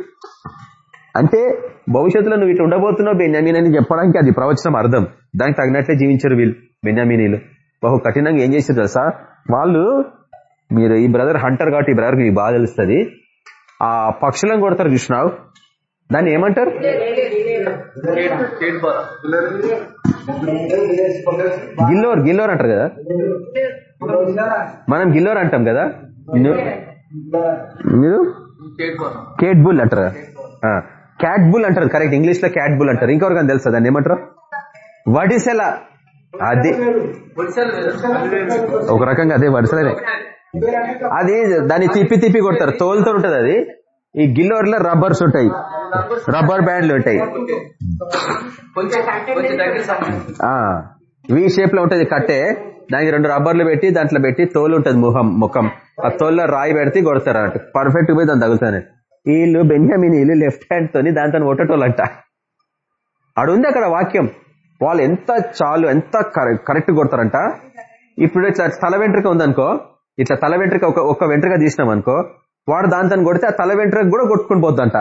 అంటే భవిష్యత్తులో నువ్వు ఇటు ఉండబోతున్నావు బెన్యామిన్ అని చెప్పడానికి అది ప్రవచనం అర్థం. దానికి తగినట్లే జీవించారు వీళ్ళు బెన్యామినీలు. బహు కఠినంగా ఏం చేశారు తెలుసా? వాళ్ళు మీరు ఈ బ్రదర్ హంటర్ కాబట్టి ఈ బ్రదర్కి మీకు బాగా తెలుస్తుంది. ఆ పక్షులను కొడతారు కృష్ణావు దాన్ని ఏమంటారు? గిల్లోర్ గిల్లోర్ అంటారు కదా. మనం గిల్లోర్ అంటాం కదా. మీరు? కేట్ బుల్ అంటారు క్యాట్ బుల్ అంటారు కరెక్ట్. ఇంగ్లీష్లో క్యాట్ బుల్ అంటారు. ఇంకొకరికి తెలుసా దాన్ని? ఏమంటారు? వడిసెల. అది ఒక రకంగా అదే వడిసెలనే. అది దాన్ని తిప్పి తిప్పి కొడతారు. తోలుతో ఉంటది అది. ఈ గిల్లోర్లో రబ్బర్స్ ఉంటాయి రబ్బర్ బ్యాండ్లు ఉంటాయి. వి షేప్లో ఉంటుంది కట్టే. దానికి రెండు రబ్బర్లు పెట్టి దాంట్లో పెట్టి తోలు ఉంటుంది ముఖం ముఖం. ఆ తోల్లో రాయి పెడితే కొడతారు అన్నట్టు. పర్ఫెక్ట్ పోయి దాన్ని తగులుతాను. వీళ్ళు బెన్యామిన్ వీళ్ళు లెఫ్ట్ హ్యాండ్ తోని దాంతో ఒట్టటోళ్ళంట అడుంది అక్కడ వాక్యం. వాళ్ళు ఎంత చాలు ఎంత కరెక్ట్ కొడతారంట. ఇప్పుడు ఇట్లా తల వెంట్రుక ఉందనుకో ఇట్లా తల వెంట్రుక ఒక ఒక్క వెంట్రుక తీసినాం అనుకో వాడు దాంతో కొడితే ఆ తల వెంట్రుక కూడా కొట్టుకుని పోద్దంట.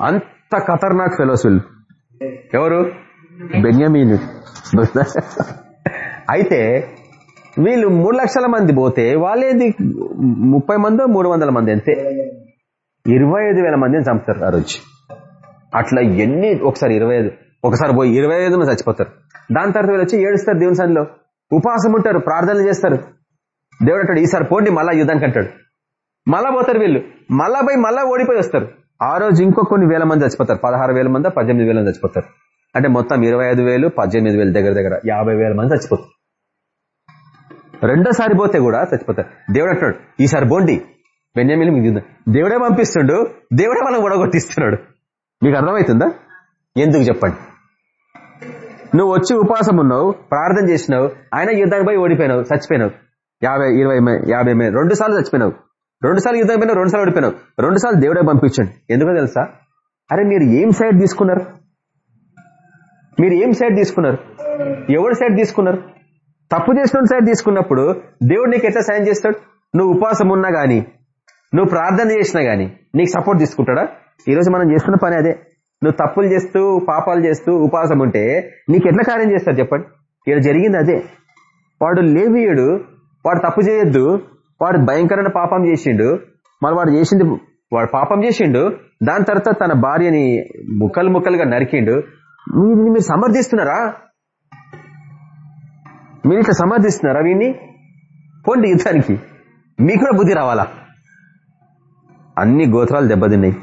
అంత ఖతర్నాక్ ఫెలోస్ వీళ్ళు. ఎవరు? బెన్యామీన్. అయితే వీళ్ళు మూడు లక్షల మంది పోతే వాళ్ళేది ముప్పై మందో మూడు వందల మంది అంతే. ఇరవై ఐదు వేల మందిని చంపుతారు ఆ రోజు. అట్లా ఎన్ని ఒకసారి ఇరవై ఐదు ఒకసారి పోయి ఇరవై ఐదు మంది చచ్చిపోతారు. దాని తర్వాత వీళ్ళు వచ్చి ఏడుస్తారు దేవుని సన్నిలో ఉపవాసం ఉంటారు ప్రార్థనలు చేస్తారు. దేవుడు అంటాడు ఈసారి పోండి మళ్ళా యుద్ధానికి అంటాడు మళ్ళా పోతారు వీళ్ళు. మళ్ళా పోయి మళ్ళా ఓడిపోయి వస్తారు. ఆ రోజు ఇంకో కొన్ని వేల మంది చచ్చిపోతారు. పదహారు వేల మంది పద్దెనిమిది వేల మంది చచ్చిపోతారు. అంటే మొత్తం ఇరవై ఐదు వేలు పద్దెనిమిది వేలు దగ్గర దగ్గర యాభై వేల మంది చచ్చిపోతారు. రెండోసారి పోతే కూడా చచ్చిపోతారు. దేవుడు అంటున్నాడు ఈసారి బోండి బెన్యామిని మీకు దేవుడే పంపిస్తుండు దేవుడే మనం ఒడగొట్టిస్తున్నాడు మీకు అర్థమవుతుందా? ఎందుకు చెప్పండి. నువ్వు వచ్చి ఉపవాసం ఉన్నావు ప్రార్థన చేసినావు ఆయన యుద్ధానికి పోయి ఓడిపోయినావు చచ్చిపోయినావు. యాభై ఇరవై మే- యాభై మే- రెండు సార్లు చచ్చిపోయినావు. రెండు సార్లు యుద్ధం అయిపోయినా రెండు సార్లు ఓడిపోయినావు రెండు సార్లు దేవుడే పంపించండి. ఎందుకో తెలుసా? అరే మీరు ఏం సైడ్ తీసుకున్నారు? మీరు ఏం సైడ్ తీసుకున్నారు? ఎవరి సైడ్ తీసుకున్నారు? తప్పు చేసిన సైడ్ తీసుకున్నప్పుడు దేవుడు నీకు ఎట్లా సాయం చేస్తాడు? నువ్వు ఉపవాసం ఉన్నా గానీ నువ్వు ప్రార్థన చేసినా గానీ నీకు సపోర్ట్ తీసుకుంటాడా? ఈరోజు మనం చేస్తున్న పని అదే. నువ్వు తప్పులు చేస్తూ పాపాలు చేస్తూ ఉపవాసం ఉంటే నీకు ఎట్లా కార్యం చేస్తాడు చెప్పండి? ఇక్కడ జరిగింది అదే. వాడు లేవీయుడు వాడు తప్పు చేయొద్దు వాడు భయంకరమైన పాపం చేసిండు. మరి వాడు చేసింది వాడు పాపం చేసిండు. దాని తర్వాత తన భార్యని ముక్కలు ముక్కలుగా నరికిండు. మీరు మీరు సమర్థిస్తున్నారా? మీరు ఇట్లా సమర్థిస్తున్నారా వీడిని? పోండి యుద్ధానికి. మీకు కూడా బుద్ధి రావాలా? అన్ని గోత్రాలు దెబ్బతిన్నాయి.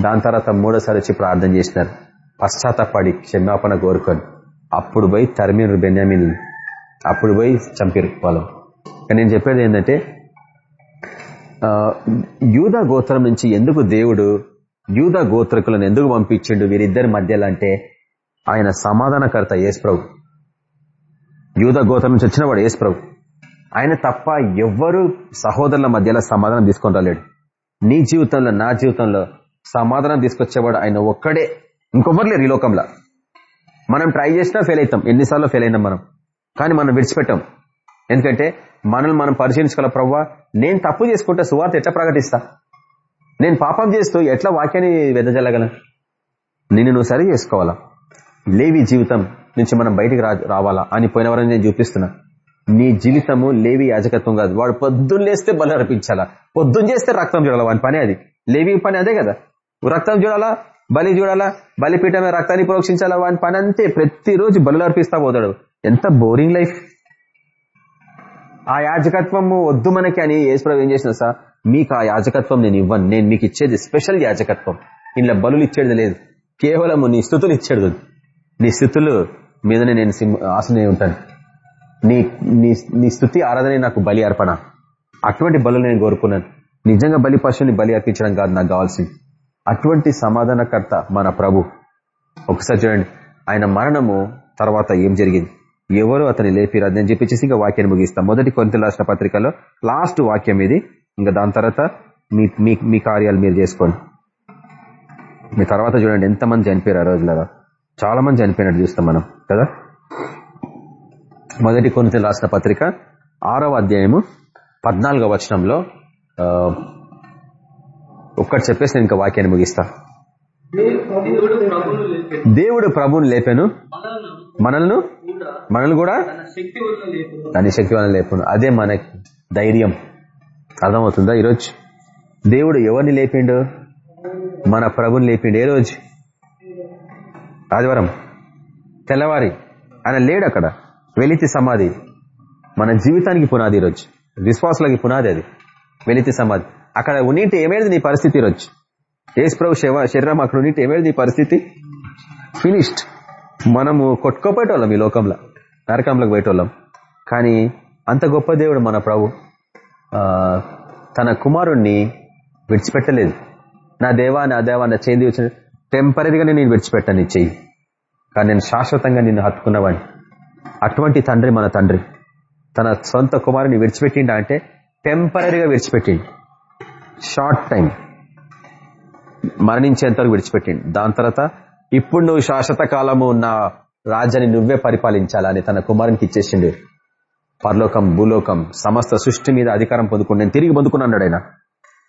దాని తర్వాత మూడోసారి వచ్చి ప్రార్థన చేసినారు. పశ్చాత్తపడి క్షమాపణ కోరుకొని. అప్పుడు పోయి తరిమిరు బెన్యామిన్ అప్పుడు పోయి చంపారు వాళ్ళు కానీ నేను చెప్పేది ఏంటంటే ఆ, గోత్రం నుంచి ఎందుకు దేవుడు యూద గోత్రకులను ఎందుకు పంపించిండు వీరిద్దరి మధ్యలో అంటే ఆయన సమాధానకర్త యేసుప్రభు. యూద గోత్రం నుంచి వచ్చిన వాడు యేసు ప్రభు ఆయన తప్ప ఎవ్వరు సహోదరుల మధ్యలో సమాధానం తీసుకొని రాలేడు. నీ జీవితంలో నా జీవితంలో సమాధానం తీసుకొచ్చేవాడు ఆయన ఒక్కడే. ఇంకొవ్వరు లేరు ఈ లోకంలో. మనం ట్రై చేసినా ఫెయిల్ అవుతాం. ఎన్నిసార్లు ఫెయిల్ అయినాం మనం. కానీ మనం విడిచిపెట్టాం. ఎందుకంటే మనల్ని మనం పరిశీలించుకోవాలి ప్రవ్వా? నేను తప్పు చేసుకుంటే సువార్త ఎట్లా ప్రకటిస్తా? నేను పాపం చేస్తూ ఎట్లా వాక్యాన్ని వెదజల్లగలను? నిన్ను నువ్వు సరి చేసుకోవాలా? లేవి జీవితం నుంచి మనం బయటికి రావాలా? అని పోయినవరని నేను చూపిస్తున్నా. నీ జీవితము లేవి యాజకత్వం కాదు. వాడు పొద్దున్న లేస్తే బలి అర్పించాలా? పొద్దున్న చేస్తే రక్తం చూడాలా? వాని పని అది. లేవి పని అదే కదా. రక్తం చూడాలా? బలి చూడాలా? బలిపీఠమే రక్తాన్ని ప్రోక్షించాలా? వాని పని అంతే. ప్రతిరోజు బలు అర్పిస్తా పోతాడు. ఎంత బోరింగ్ లైఫ్. ఆ యాజకత్వము వద్దు మనకి అని ఏసుప్రభు ఏం చేసిన సార్? మీకు ఆ యాజకత్వం నేను ఇవ్వను. నేను మీకు ఇచ్చేది స్పెషల్ యాజకత్వం. ఇంట్లో బలులు ఇచ్చేది లేదు. కేవలము నీ స్థుతులు ఇచ్చేది నీ స్థుతులు మీదనే నేను ఆశనే ఉంటాను. నీ నీ నీ స్థుతి ఆరాధనే నాకు బలి అర్పణ. అటువంటి బలు నేను కోరుకున్నాను. నిజంగా బలి పశువుని బలి అర్పించడం కాదు నాకు కావాల్సింది. అటువంటి సమాధానకర్త మన ప్రభు. ఒకసారి చూడండి. ఆయన మరణము తర్వాత ఏం జరిగింది? ఎవరు అతని లేపిరాదు నేను చెప్పేసి ఇంకా వాక్యాన్ని ముగిస్తాం. మొదటి కొంత రాసిన పత్రికలో లాస్ట్ వాక్యం ఇది. ఇంకా దాని తర్వాత మీ మీ మీ కార్యాలు మీరు చేసుకోండి. మీ తర్వాత చూడండి ఎంతమంది చనిపోయారు ఆ రోజులలో? చాలా మంది చనిపోయినట్టు చూస్తాం మనం కదా? మొదటి కొనుత రాసిన పత్రిక ఆరవ అధ్యాయము పద్నాలుగవ వచనంలో ఒక్కటి చెప్పేసి నేను ఇంకా వాక్యాన్ని ముగిస్తా. దేవుడు ప్రభువుని లేపాను. మనలను మనల్ని కూడా దాని శక్తి వలన లేపును అదే మనకి ధైర్యం. అర్థమవుతుందా ఈరోజు? దేవుడు ఎవరిని లేపిండు? మన ప్రభుని లేపిండు. ఏ రోజు? ఆదివారం. తెల్లవారి. ఆయన లేడు అక్కడ. వెలితి సమాధి. మన జీవితానికి పునాది ఈరోజు. విశ్వాసులకి పునాది అది. వెలితి సమాధి. అక్కడ ఉన్నింటి ఏమేది నీ పరిస్థితి ఈరోజు? ఏసు ప్రభు శవ- శరీరం అక్కడ ఉన్నింటి ఏమేది నీ పరిస్థితి? ఫినిష్డ్. మనము కొట్టుకోపోయేటోళ్ళం ఈ లోకంలో నరకంలోకి పోయేటోళ్ళం. కానీ అంత గొప్ప దేవుడు మన ప్రభు తన కుమారుణ్ణి విడిచిపెట్టలేదు. నా దేవా నా దేవా నా చేంది వచ్చిన టెంపరీగా నేను విడిచిపెట్టాను నీ చెయ్యి కానీ నేను శాశ్వతంగా నిన్ను హత్తుకున్నవాడిని అటువంటి తండ్రి మన తండ్రి. తన సొంత కుమారుని విడిచిపెట్టిండా అంటే టెంపరీగా విడిచిపెట్టిండు. Short time. మరణించేంతవరకు విడిచిపెట్టిండు. దాని తర్వాత ఇప్పుడు నువ్వు శాశ్వత కాలము ఉన్న రాజ్యాన్ని నువ్వే పరిపాలించాలని తన కుమారునికి ఇచ్చేసిండు. పరలోకం భూలోకం సమస్త సృష్టి మీద అధికారం పొందుకుని నేను తిరిగి పొందుకున్నాడు ఆయన.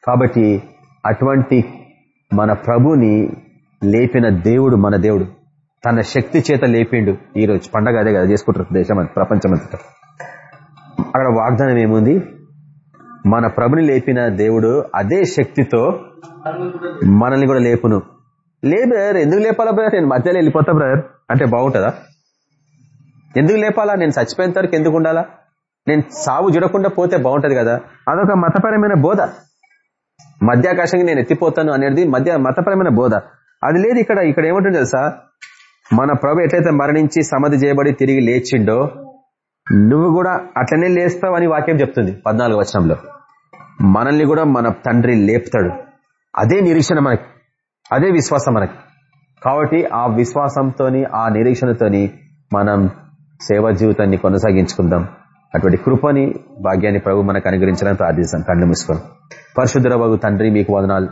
కాబట్టి అటువంటి మన ప్రభుని లేపిన దేవుడు మన దేవుడు. తన శక్తి చేత లేపిండు ఈరోజు. పండగ అదే కదా చేసుకుంటారు దేశం అంతా, ప్రపంచం అక్కడ వాగ్దానం ఏముంది? మన ప్రభుని లేపిన దేవుడు అదే శక్తితో మనల్ని కూడా లేపును. లే బ్రదర్ ఎందుకు లేపాలా బ్రదర్ నేను మధ్యలో వెళ్ళిపోతా బ్రదర్ అంటే బాగుంటుందా? ఎందుకు లేపాలా? నేను చచ్చిపోయిన వరకు ఎందుకు ఉండాలా? నేను సాగు చూడకుండా పోతే బాగుంటది కదా. అదొక మతపరమైన బోధ. మధ్యాకాశంగా నేను ఎత్తిపోతాను అనేది మధ్య మతపరమైన బోధ. అది లేదు ఇక్కడ ఇక్కడ ఏమంటుంది తెలుసా? మన ప్రభు ఎట్లయితే మరణించి సమాధి చేయబడి తిరిగి లేచిండో నువ్వు కూడా అట్లనే లేస్తావు అని వాక్యం చెప్తుంది పద్నాలుగు వచనంలో. మనల్ని కూడా మన తండ్రి లేపుతాడు. అదే నిరీక్షణ మనకి. అదే విశ్వాసం మనకి. కాబట్టి ఆ విశ్వాసంతోని ఆ నిరీక్షణతోని మనం సేవ జీవితాన్ని కొనసాగించుకుందాం. అటువంటి కృపని భాగ్యాన్ని ప్రభు మనకు అనుగ్రహించడానికి ప్రార్థిస్తాం. కళ్ళు మూసుకొని. పరిశుద్ధ బాబు తండ్రి మీకు వదనాలు.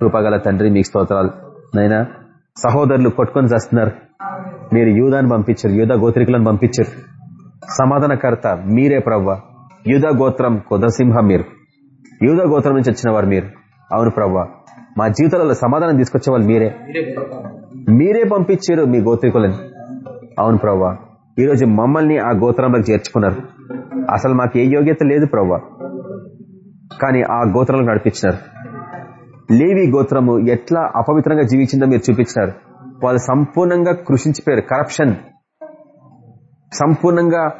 కృపగల తండ్రి మీకు స్తోత్రాలు. నైనా సహోదరులు కొట్టుకొని చేస్తున్నారు. మీరు యూదాన్ని పంపించారు యూధ గోత్రికులను పంపించారు. సమాధానకర్త మీరే ప్రవ్వ. యూధ గోత్రం కుదసింహ మీరు. యూధ గోత్రం నుంచి వచ్చిన వారు మీరు. అవును ప్రవ్వ. మా జీవితాలలో సమాధానం తీసుకొచ్చే వాళ్ళు మీరే. మీరే పంపించారు మీ గోత్రికులని. అవును ప్రవ్వా ఈరోజు మమ్మల్ని ఆ గోత్రంలోకి చేర్చుకున్నారు. అసలు మాకు ఏ యోగ్యత లేదు ప్రవ్వా కానీ ఆ గోత్రంలో నడిపించినారు. లేవి గోత్రము ఎట్లా అపవిత్రంగా జీవించిందో మీరు చూపించినారు. వాళ్ళు సంపూర్ణంగా కృషించిపోయారు. కరప్షన్ సంపూర్ణంగా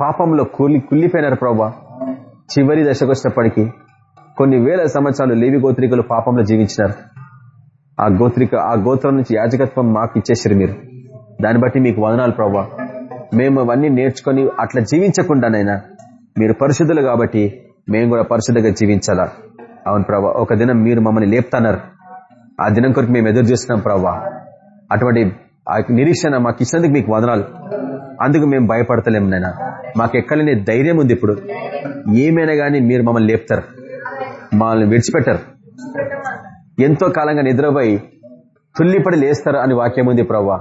పాపంలో కూలి కుళ్ళిపోయినారు ప్రభా చివరి దశకు వచ్చినప్పటికీ కొన్ని వేల సంవత్సరాలు లేవి గోత్రికలు పాపంలో జీవించినారు. ఆ గోత్రిక ఆ గోత్రం నుంచి యాజకత్వం మాకు ఇచ్చేసారు మీరు. దాన్ని బట్టి మీకు వదనాలు ప్రభా మేము అవన్నీ నేర్చుకొని అట్లా జీవించకుండానైనా మీరు పరిశుద్ధులు కాబట్టి మేము కూడా పరిశుద్ధంగా జీవించాలా? అవును ప్రభా ఒక దినం మీరు మమ్మల్ని లేపుతున్నారు. ఆ దినం కొరకు మేము ఎదురు చూస్తున్నాం ప్రభా అటువంటి ఆ నిరీక్షణ మాకు ఇచ్చినందుకు మీకు వదనాలు. అందుకు మేము భయపడతలేము నైనా మాకు ధైర్యం ఉంది ఇప్పుడు. ఏమైనా కానీ మీరు మమ్మల్ని లేపుతారు. మనల్ని విడిచిపెట్టరు. ఎంతో కాలంగా నిద్రపోయి తుల్లిపడి లేస్తారు అని వాక్యం ఉంది ప్రవ్వా.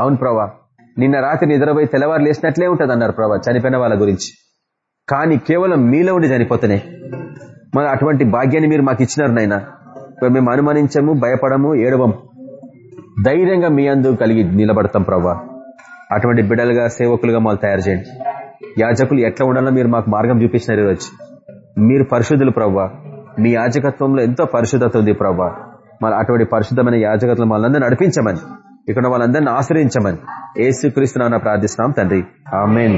అవును ప్రవ్వా. నిన్న రాత్రి నిద్రపోయి తెల్లవారు లేచినట్లే ఉంటుంది అన్నారు ప్రభా చనిపోయిన వాళ్ళ గురించి. కానీ కేవలం మీలో ఉండి చనిపోతున్నాయి మరి అటువంటి భాగ్యాన్ని మీరు మాకు ఇచ్చినారు నాయన. మేము అనుమానించము భయపడము ఏడవం ధైర్యంగా మీ అందు కలిగి నిలబడతాం ప్రభా అటువంటి బిడ్డలుగా సేవకులుగా మమ్మల్ని తయారు చేయండి. యాజకులు ఎట్లా ఉండాలో మీరు మాకు మార్గం చూపించినారు ఈరోజు. మీరు పరిశుద్ధులు ప్రవ్వా. మీ యాజకత్వంలో ఎంతో పరిశుద్ధత ఉంది ప్రభా మరి అటువంటి పరిశుద్ధమైన యాజకత్వం వాళ్ళందరూ నడిపించమని ఇక్కడ వాళ్ళందరినీ ఆశ్రయించమని ఏసుక్రీస్తున్నా ప్రార్థిస్తున్నాం తండ్రి. ఆమెన్.